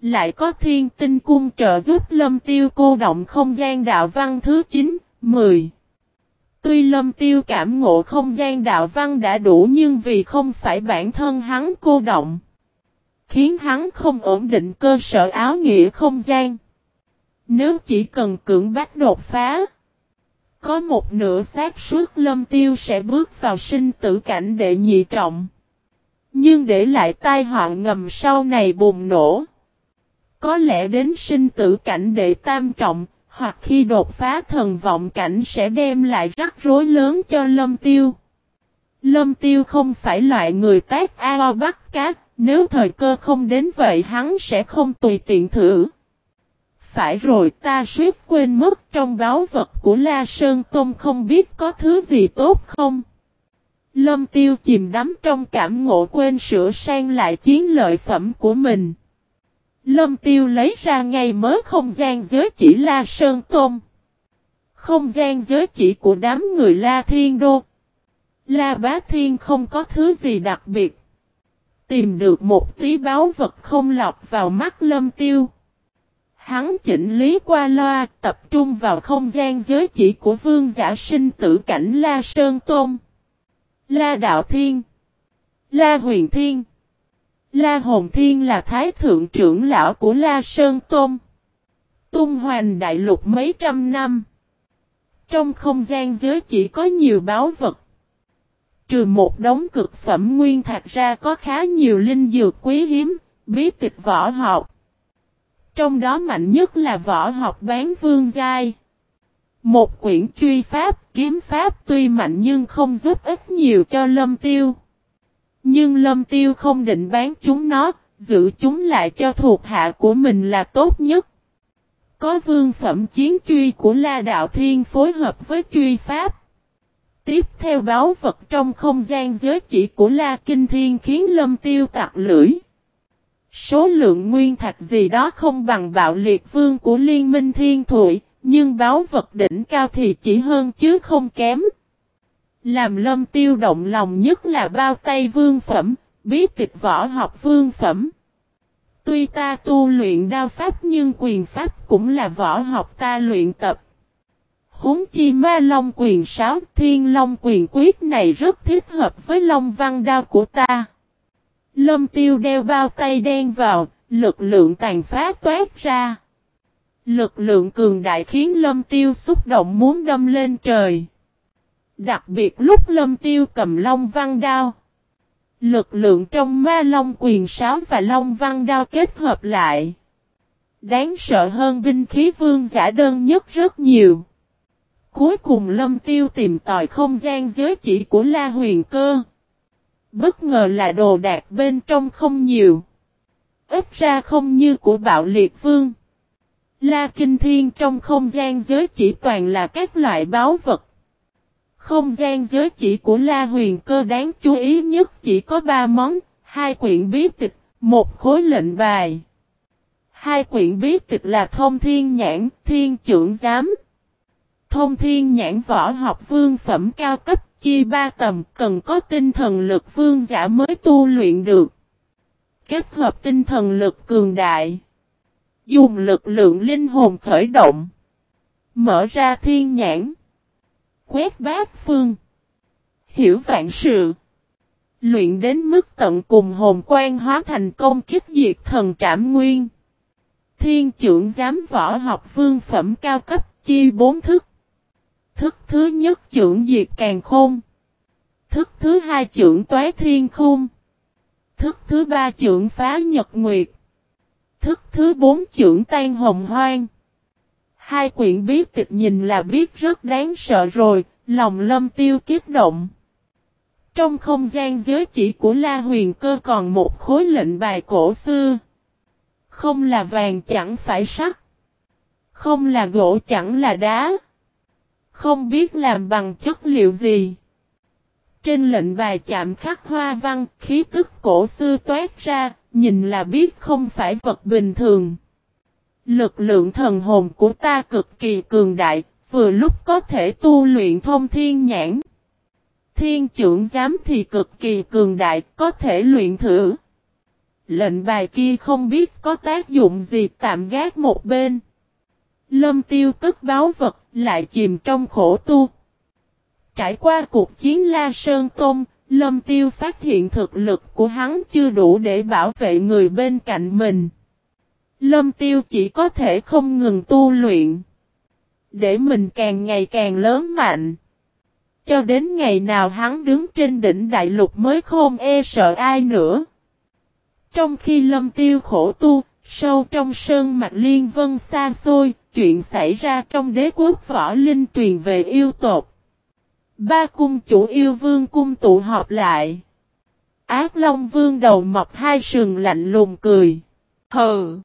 Lại có thiên tinh cung trợ giúp lâm tiêu cô động không gian đạo văn thứ 9, 10. Tuy lâm tiêu cảm ngộ không gian đạo văn đã đủ nhưng vì không phải bản thân hắn cô động khiến hắn không ổn định cơ sở áo nghĩa không gian. Nếu chỉ cần cưỡng bách đột phá, có một nửa xác suất lâm tiêu sẽ bước vào sinh tử cảnh đệ nhị trọng. Nhưng để lại tai họa ngầm sau này bùng nổ. Có lẽ đến sinh tử cảnh đệ tam trọng, hoặc khi đột phá thần vọng cảnh sẽ đem lại rắc rối lớn cho lâm tiêu. Lâm tiêu không phải loại người tác ao bắt cát, nếu thời cơ không đến vậy hắn sẽ không tùy tiện thử. Phải rồi ta suýt quên mất trong báo vật của La Sơn Tôn không biết có thứ gì tốt không? Lâm tiêu chìm đắm trong cảm ngộ quên sửa sang lại chiến lợi phẩm của mình. Lâm tiêu lấy ra ngay mới không gian giới chỉ La Sơn Tôn. Không gian giới chỉ của đám người La Thiên Đô. La Bá Thiên không có thứ gì đặc biệt. Tìm được một tí báo vật không lọc vào mắt lâm tiêu. Hắn chỉnh lý qua loa, tập trung vào không gian giới chỉ của vương giả sinh tử cảnh La Sơn Tôn. La Đạo Thiên La Huyền Thiên La Hồn Thiên là thái thượng trưởng lão của La Sơn Tôn. Tung hoành đại lục mấy trăm năm. Trong không gian giới chỉ có nhiều báo vật. Trừ một đống cực phẩm nguyên thạch ra có khá nhiều linh dược quý hiếm, bí tịch võ học. Trong đó mạnh nhất là võ học bán vương giai. Một quyển truy pháp, kiếm pháp tuy mạnh nhưng không giúp ích nhiều cho lâm tiêu. Nhưng lâm tiêu không định bán chúng nó, giữ chúng lại cho thuộc hạ của mình là tốt nhất. Có vương phẩm chiến truy của La Đạo Thiên phối hợp với truy pháp. Tiếp theo báo vật trong không gian giới chỉ của La Kinh Thiên khiến lâm tiêu tặc lưỡi. Số lượng nguyên thạch gì đó không bằng bạo liệt vương của Liên minh Thiên Thụy, nhưng báo vật đỉnh cao thì chỉ hơn chứ không kém. Làm lâm tiêu động lòng nhất là bao tay vương phẩm, bí tịch võ học vương phẩm. Tuy ta tu luyện đao pháp nhưng quyền pháp cũng là võ học ta luyện tập. Húng chi ma long quyền sáo thiên long quyền quyết này rất thích hợp với long văn đao của ta. Lâm tiêu đeo bao tay đen vào, lực lượng tàn phá toát ra. Lực lượng cường đại khiến lâm tiêu xúc động muốn đâm lên trời. Đặc biệt lúc lâm tiêu cầm long văn đao. Lực lượng trong ma long quyền sáo và long văn đao kết hợp lại. Đáng sợ hơn binh khí vương giả đơn nhất rất nhiều. Cuối cùng lâm tiêu tìm tòi không gian giới chỉ của La Huyền Cơ. Bất ngờ là đồ đạc bên trong không nhiều. Ít ra không như của bạo liệt vương. La Kinh Thiên trong không gian giới chỉ toàn là các loại báo vật. Không gian giới chỉ của La Huyền Cơ đáng chú ý nhất chỉ có 3 món, hai quyển bí tịch, một khối lệnh bài. Hai quyển bí tịch là Thông Thiên Nhãn, Thiên Trưởng Giám. Thông Thiên Nhãn võ học vương phẩm cao cấp chia ba tầm cần có tinh thần lực vương giả mới tu luyện được. Kết hợp tinh thần lực cường đại. Dùng lực lượng linh hồn khởi động. Mở ra thiên nhãn. Quét bát phương. Hiểu vạn sự. Luyện đến mức tận cùng hồn quan hóa thành công kích diệt thần trảm nguyên. Thiên trưởng giám võ học vương phẩm cao cấp chia bốn thức. Thức thứ nhất trưởng diệt càng khôn. Thức thứ hai trưởng toái thiên khôn. Thức thứ ba trưởng phá nhật nguyệt. Thức thứ bốn trưởng tan hồng hoang. Hai quyển bí tịch nhìn là biết rất đáng sợ rồi, lòng lâm tiêu kiếp động. Trong không gian giới chỉ của La Huyền Cơ còn một khối lệnh bài cổ xưa. Không là vàng chẳng phải sắt. Không là gỗ chẳng là đá. Không biết làm bằng chất liệu gì. Trên lệnh bài chạm khắc hoa văn, khí tức cổ xưa toát ra, nhìn là biết không phải vật bình thường. Lực lượng thần hồn của ta cực kỳ cường đại, vừa lúc có thể tu luyện thông thiên nhãn. Thiên trưởng giám thì cực kỳ cường đại, có thể luyện thử. Lệnh bài kia không biết có tác dụng gì tạm gác một bên. Lâm tiêu cất báo vật, lại chìm trong khổ tu. Trải qua cuộc chiến La Sơn Tôn, Lâm Tiêu phát hiện thực lực của hắn chưa đủ để bảo vệ người bên cạnh mình. Lâm Tiêu chỉ có thể không ngừng tu luyện. Để mình càng ngày càng lớn mạnh. Cho đến ngày nào hắn đứng trên đỉnh đại lục mới không e sợ ai nữa. Trong khi lâm tiêu khổ tu, sâu trong sơn mạch liên vân xa xôi, chuyện xảy ra trong đế quốc võ linh truyền về yêu tột. Ba cung chủ yêu vương cung tụ họp lại. Ác Long vương đầu mọc hai sừng lạnh lùng cười. Hừ!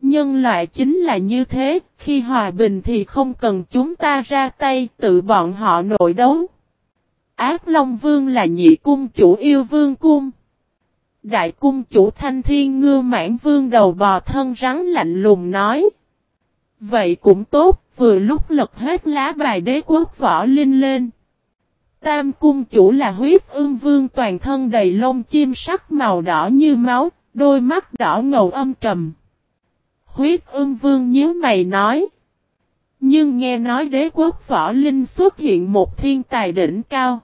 Nhân loại chính là như thế, khi hòa bình thì không cần chúng ta ra tay, tự bọn họ nội đấu. Ác Long Vương là nhị cung chủ yêu vương cung. Đại cung chủ thanh thiên ngư mãn vương đầu bò thân rắn lạnh lùng nói. Vậy cũng tốt, vừa lúc lật hết lá bài đế quốc võ linh lên. Tam cung chủ là huyết ương vương toàn thân đầy lông chim sắc màu đỏ như máu, đôi mắt đỏ ngầu âm trầm. Huyết ương vương nhíu mày nói. Nhưng nghe nói đế quốc võ linh xuất hiện một thiên tài đỉnh cao.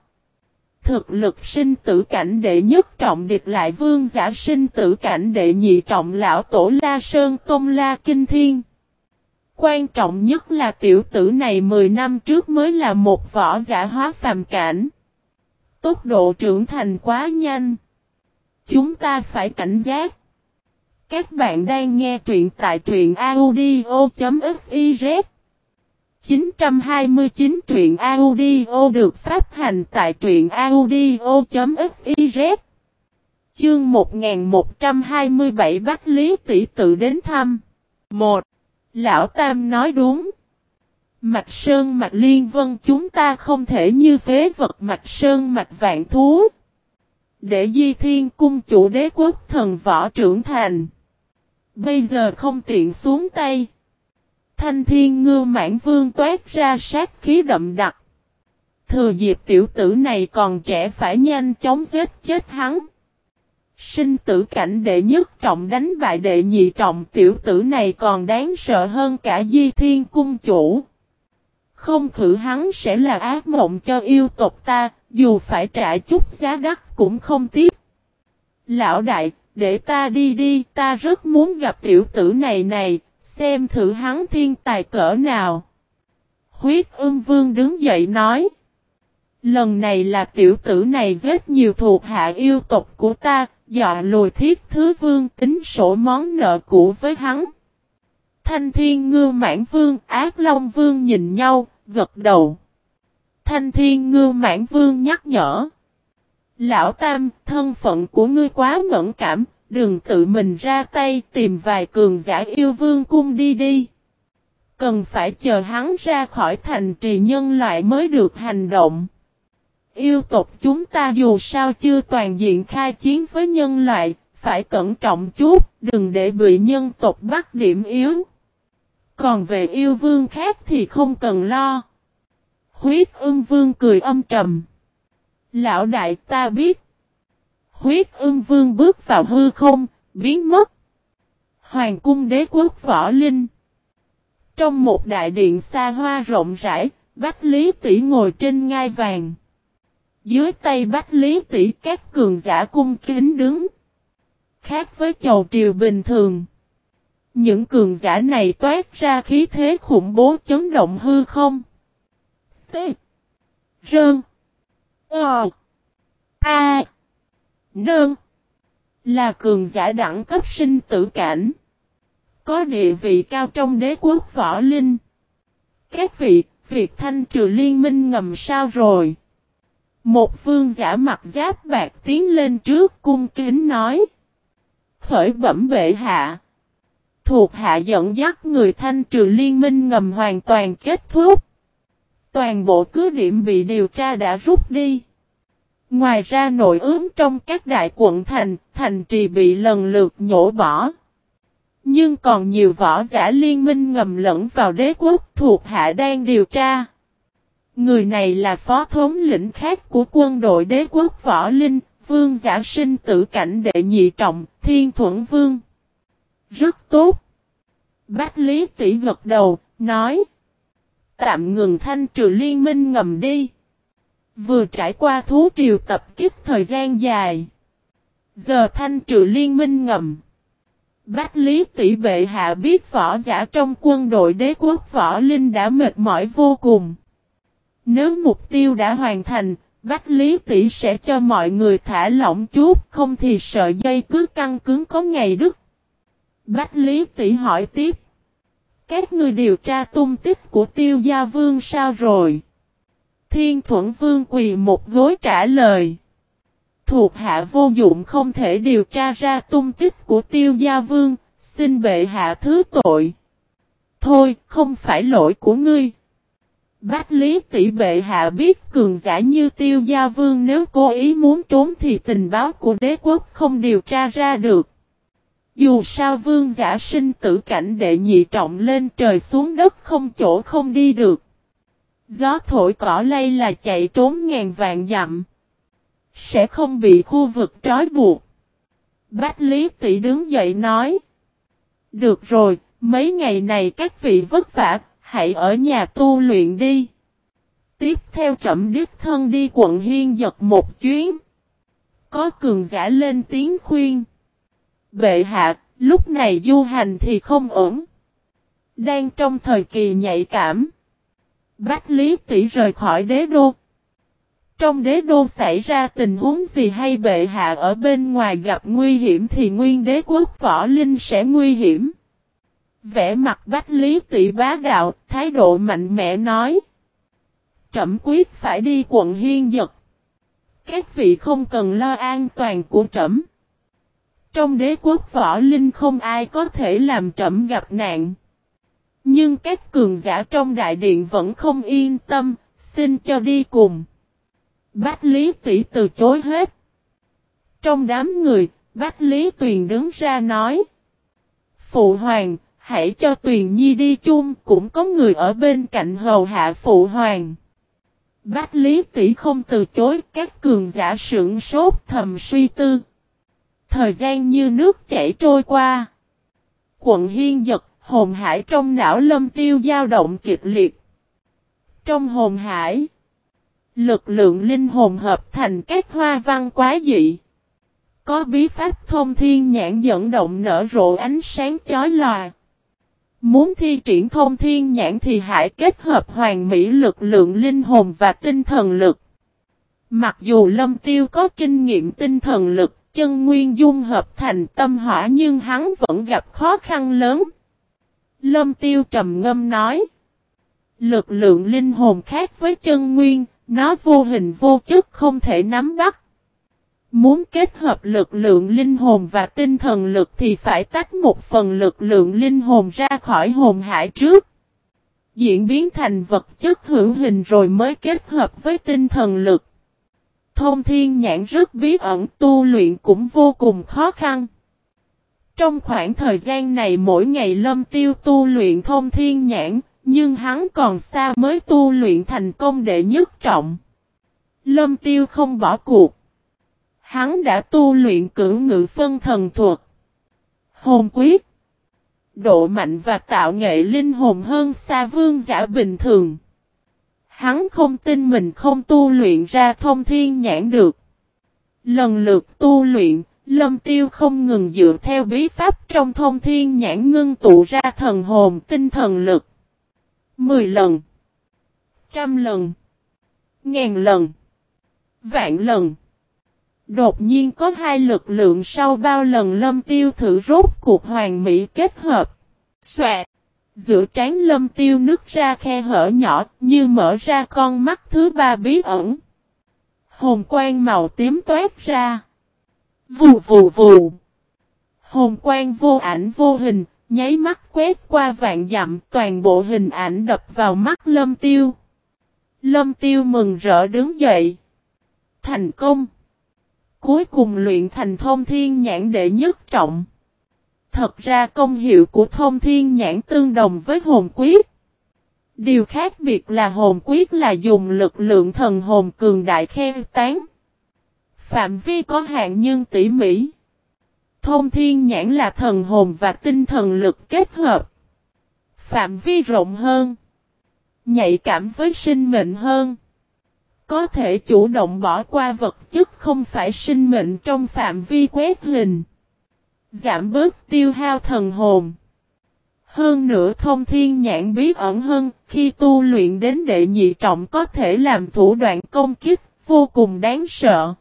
Thực lực sinh tử cảnh đệ nhất trọng địch lại vương giả sinh tử cảnh đệ nhị trọng lão tổ La Sơn Tôn La Kinh Thiên. Quan trọng nhất là tiểu tử này 10 năm trước mới là một võ giả hóa phàm cảnh. Tốc độ trưởng thành quá nhanh. Chúng ta phải cảnh giác. Các bạn đang nghe truyện tại truyện audio.fiz 929 truyện audio được phát hành tại truyện audio.fiz Chương 1127 Bách Lý tỷ tự đến thăm 1. Lão Tam nói đúng. Mạch Sơn, Mạch Liên Vân, chúng ta không thể như phế vật Mạch Sơn, Mạch Vạn Thú. Để Di Thiên Cung chủ đế quốc thần võ trưởng thành. Bây giờ không tiện xuống tay. Thanh thiên ngư mãn vương toát ra sát khí đậm đặc. Thừa dịp tiểu tử này còn trẻ phải nhanh chóng giết chết hắn. Sinh tử cảnh đệ nhất trọng đánh bại đệ nhị trọng tiểu tử này còn đáng sợ hơn cả di thiên cung chủ. Không thử hắn sẽ là ác mộng cho yêu tộc ta, dù phải trả chút giá đắt cũng không tiếc. Lão đại, để ta đi đi, ta rất muốn gặp tiểu tử này này, xem thử hắn thiên tài cỡ nào. Huyết ương vương đứng dậy nói. Lần này là tiểu tử này giết nhiều thuộc hạ yêu tộc của ta, dọa lùi thiết thứ vương tính sổ món nợ cũ với hắn. Thanh thiên ngư mãn vương, ác long vương nhìn nhau, gật đầu. Thanh thiên ngư mãn vương nhắc nhở. Lão Tam, thân phận của ngươi quá mẫn cảm, đừng tự mình ra tay tìm vài cường giả yêu vương cung đi đi. Cần phải chờ hắn ra khỏi thành trì nhân loại mới được hành động. Yêu tộc chúng ta dù sao chưa toàn diện khai chiến với nhân loại, phải cẩn trọng chút, đừng để bị nhân tộc bắt điểm yếu. Còn về yêu vương khác thì không cần lo. Huyết ưng vương cười âm trầm. Lão đại ta biết. Huyết ưng vương bước vào hư không, biến mất. Hoàng cung đế quốc võ linh. Trong một đại điện xa hoa rộng rãi, Bách Lý Tỷ ngồi trên ngai vàng. Dưới tay Bách Lý Tỷ các cường giả cung kính đứng. Khác với chầu triều bình thường. Những cường giả này toát ra khí thế khủng bố chấn động hư không. T. Rơn. Ờ. A. Nơn. Là cường giả đẳng cấp sinh tử cảnh. Có địa vị cao trong đế quốc võ linh. Các vị, việc thanh trừ liên minh ngầm sao rồi? Một vương giả mặt giáp bạc tiến lên trước cung kính nói. Khởi bẩm bệ hạ. Thuộc hạ dẫn dắt người thanh trừ liên minh ngầm hoàn toàn kết thúc. Toàn bộ cứ điểm bị điều tra đã rút đi. Ngoài ra nội ướm trong các đại quận thành, thành trì bị lần lượt nhổ bỏ. Nhưng còn nhiều võ giả liên minh ngầm lẫn vào đế quốc thuộc hạ đang điều tra. Người này là phó thống lĩnh khác của quân đội đế quốc võ linh, vương giả sinh tử cảnh đệ nhị trọng, thiên thuận vương. Rất tốt. Bách Lý tỷ gật đầu, nói. Tạm ngừng thanh trừ liên minh ngầm đi. Vừa trải qua thú triều tập kích thời gian dài. Giờ thanh trừ liên minh ngầm. Bách Lý tỷ bệ hạ biết võ giả trong quân đội đế quốc võ linh đã mệt mỏi vô cùng. Nếu mục tiêu đã hoàn thành, Bách Lý tỷ sẽ cho mọi người thả lỏng chút, không thì sợi dây cứ căng cứng có ngày đứt. Bách Lý tỷ hỏi tiếp. Các người điều tra tung tích của tiêu gia vương sao rồi? Thiên thuẫn vương quỳ một gối trả lời. Thuộc hạ vô dụng không thể điều tra ra tung tích của tiêu gia vương, xin bệ hạ thứ tội. Thôi, không phải lỗi của ngươi. Bách Lý tỷ bệ hạ biết cường giả như tiêu gia vương nếu cố ý muốn trốn thì tình báo của đế quốc không điều tra ra được. Dù sao vương giả sinh tử cảnh đệ nhị trọng lên trời xuống đất không chỗ không đi được. Gió thổi cỏ lay là chạy trốn ngàn vạn dặm. Sẽ không bị khu vực trói buộc. Bách Lý tỷ đứng dậy nói. Được rồi, mấy ngày này các vị vất vả, hãy ở nhà tu luyện đi. Tiếp theo trẩm đích thân đi quận Hiên giật một chuyến. Có cường giả lên tiếng khuyên. Bệ hạ, lúc này du hành thì không ổn. Đang trong thời kỳ nhạy cảm. Bách Lý tỷ rời khỏi đế đô. Trong đế đô xảy ra tình huống gì hay bệ hạ ở bên ngoài gặp nguy hiểm thì nguyên đế quốc võ linh sẽ nguy hiểm. Vẽ mặt Bách Lý tỷ bá đạo, thái độ mạnh mẽ nói. Trẩm quyết phải đi quận Hiên Dật. Các vị không cần lo an toàn của trẩm. Trong đế quốc võ linh không ai có thể làm trẩm gặp nạn. Nhưng các cường giả trong đại điện vẫn không yên tâm, xin cho đi cùng. Bách Lý tỷ từ chối hết. Trong đám người, Bách Lý Tuyền đứng ra nói. Phụ hoàng, hãy cho Tuyền Nhi đi chung, cũng có người ở bên cạnh hầu hạ Phụ hoàng. Bách Lý tỷ không từ chối các cường giả sưởng sốt thầm suy tư. Thời gian như nước chảy trôi qua. Quận Hiên giật, hồn hải trong não lâm tiêu dao động kịch liệt. Trong hồn hải, lực lượng linh hồn hợp thành các hoa văn quá dị. Có bí pháp thông thiên nhãn dẫn động nở rộ ánh sáng chói lòa. Muốn thi triển thông thiên nhãn thì hãy kết hợp hoàn mỹ lực lượng linh hồn và tinh thần lực. Mặc dù lâm tiêu có kinh nghiệm tinh thần lực, chân nguyên dung hợp thành tâm hỏa nhưng hắn vẫn gặp khó khăn lớn. Lâm tiêu trầm ngâm nói. Lực lượng linh hồn khác với chân nguyên, nó vô hình vô chất không thể nắm bắt. Muốn kết hợp lực lượng linh hồn và tinh thần lực thì phải tách một phần lực lượng linh hồn ra khỏi hồn hải trước. Diễn biến thành vật chất hữu hình rồi mới kết hợp với tinh thần lực. Thông thiên nhãn rất bí ẩn tu luyện cũng vô cùng khó khăn. Trong khoảng thời gian này mỗi ngày lâm tiêu tu luyện thông thiên nhãn, nhưng hắn còn xa mới tu luyện thành công đệ nhất trọng. Lâm tiêu không bỏ cuộc. Hắn đã tu luyện cử ngự phân thần thuật. Hồn quyết. Độ mạnh và tạo nghệ linh hồn hơn xa vương giả bình thường. Hắn không tin mình không tu luyện ra thông thiên nhãn được. Lần lượt tu luyện, lâm tiêu không ngừng dựa theo bí pháp trong thông thiên nhãn ngưng tụ ra thần hồn tinh thần lực. Mười lần. Trăm lần. Ngàn lần. Vạn lần. Đột nhiên có hai lực lượng sau bao lần lâm tiêu thử rốt cuộc hoàn mỹ kết hợp. Xoẹt. Giữa trán lâm tiêu nứt ra khe hở nhỏ như mở ra con mắt thứ ba bí ẩn. Hồn quang màu tím toát ra. Vù vù vù. Hồn quang vô ảnh vô hình, nháy mắt quét qua vạn dặm toàn bộ hình ảnh đập vào mắt lâm tiêu. Lâm tiêu mừng rỡ đứng dậy. Thành công. Cuối cùng luyện thành thông thiên nhãn đệ nhất trọng. Thật ra công hiệu của thông thiên nhãn tương đồng với hồn quyết. Điều khác biệt là hồn quyết là dùng lực lượng thần hồn cường đại khen tán. Phạm vi có hạn nhưng tỉ mỉ. Thông thiên nhãn là thần hồn và tinh thần lực kết hợp. Phạm vi rộng hơn. Nhạy cảm với sinh mệnh hơn. Có thể chủ động bỏ qua vật chất không phải sinh mệnh trong phạm vi quét hình. Giảm bớt tiêu hao thần hồn. Hơn nữa thông thiên nhãn bí ẩn hơn, khi tu luyện đến đệ nhị trọng có thể làm thủ đoạn công kích, vô cùng đáng sợ.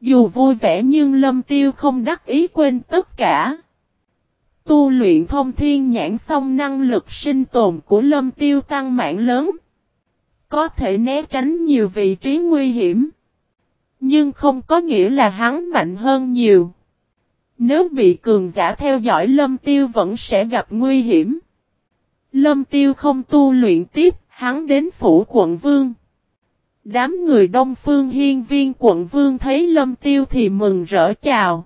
Dù vui vẻ nhưng lâm tiêu không đắc ý quên tất cả. Tu luyện thông thiên nhãn xong năng lực sinh tồn của lâm tiêu tăng mạng lớn. Có thể né tránh nhiều vị trí nguy hiểm. Nhưng không có nghĩa là hắn mạnh hơn nhiều. Nếu bị cường giả theo dõi Lâm Tiêu vẫn sẽ gặp nguy hiểm. Lâm Tiêu không tu luyện tiếp, hắn đến phủ quận vương. Đám người đông phương hiên viên quận vương thấy Lâm Tiêu thì mừng rỡ chào.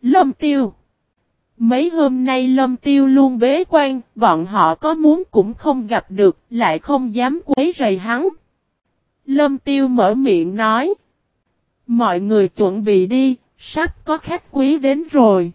Lâm Tiêu Mấy hôm nay Lâm Tiêu luôn bế quan, bọn họ có muốn cũng không gặp được, lại không dám quấy rầy hắn. Lâm Tiêu mở miệng nói. Mọi người chuẩn bị đi, sắp có khách quý đến rồi.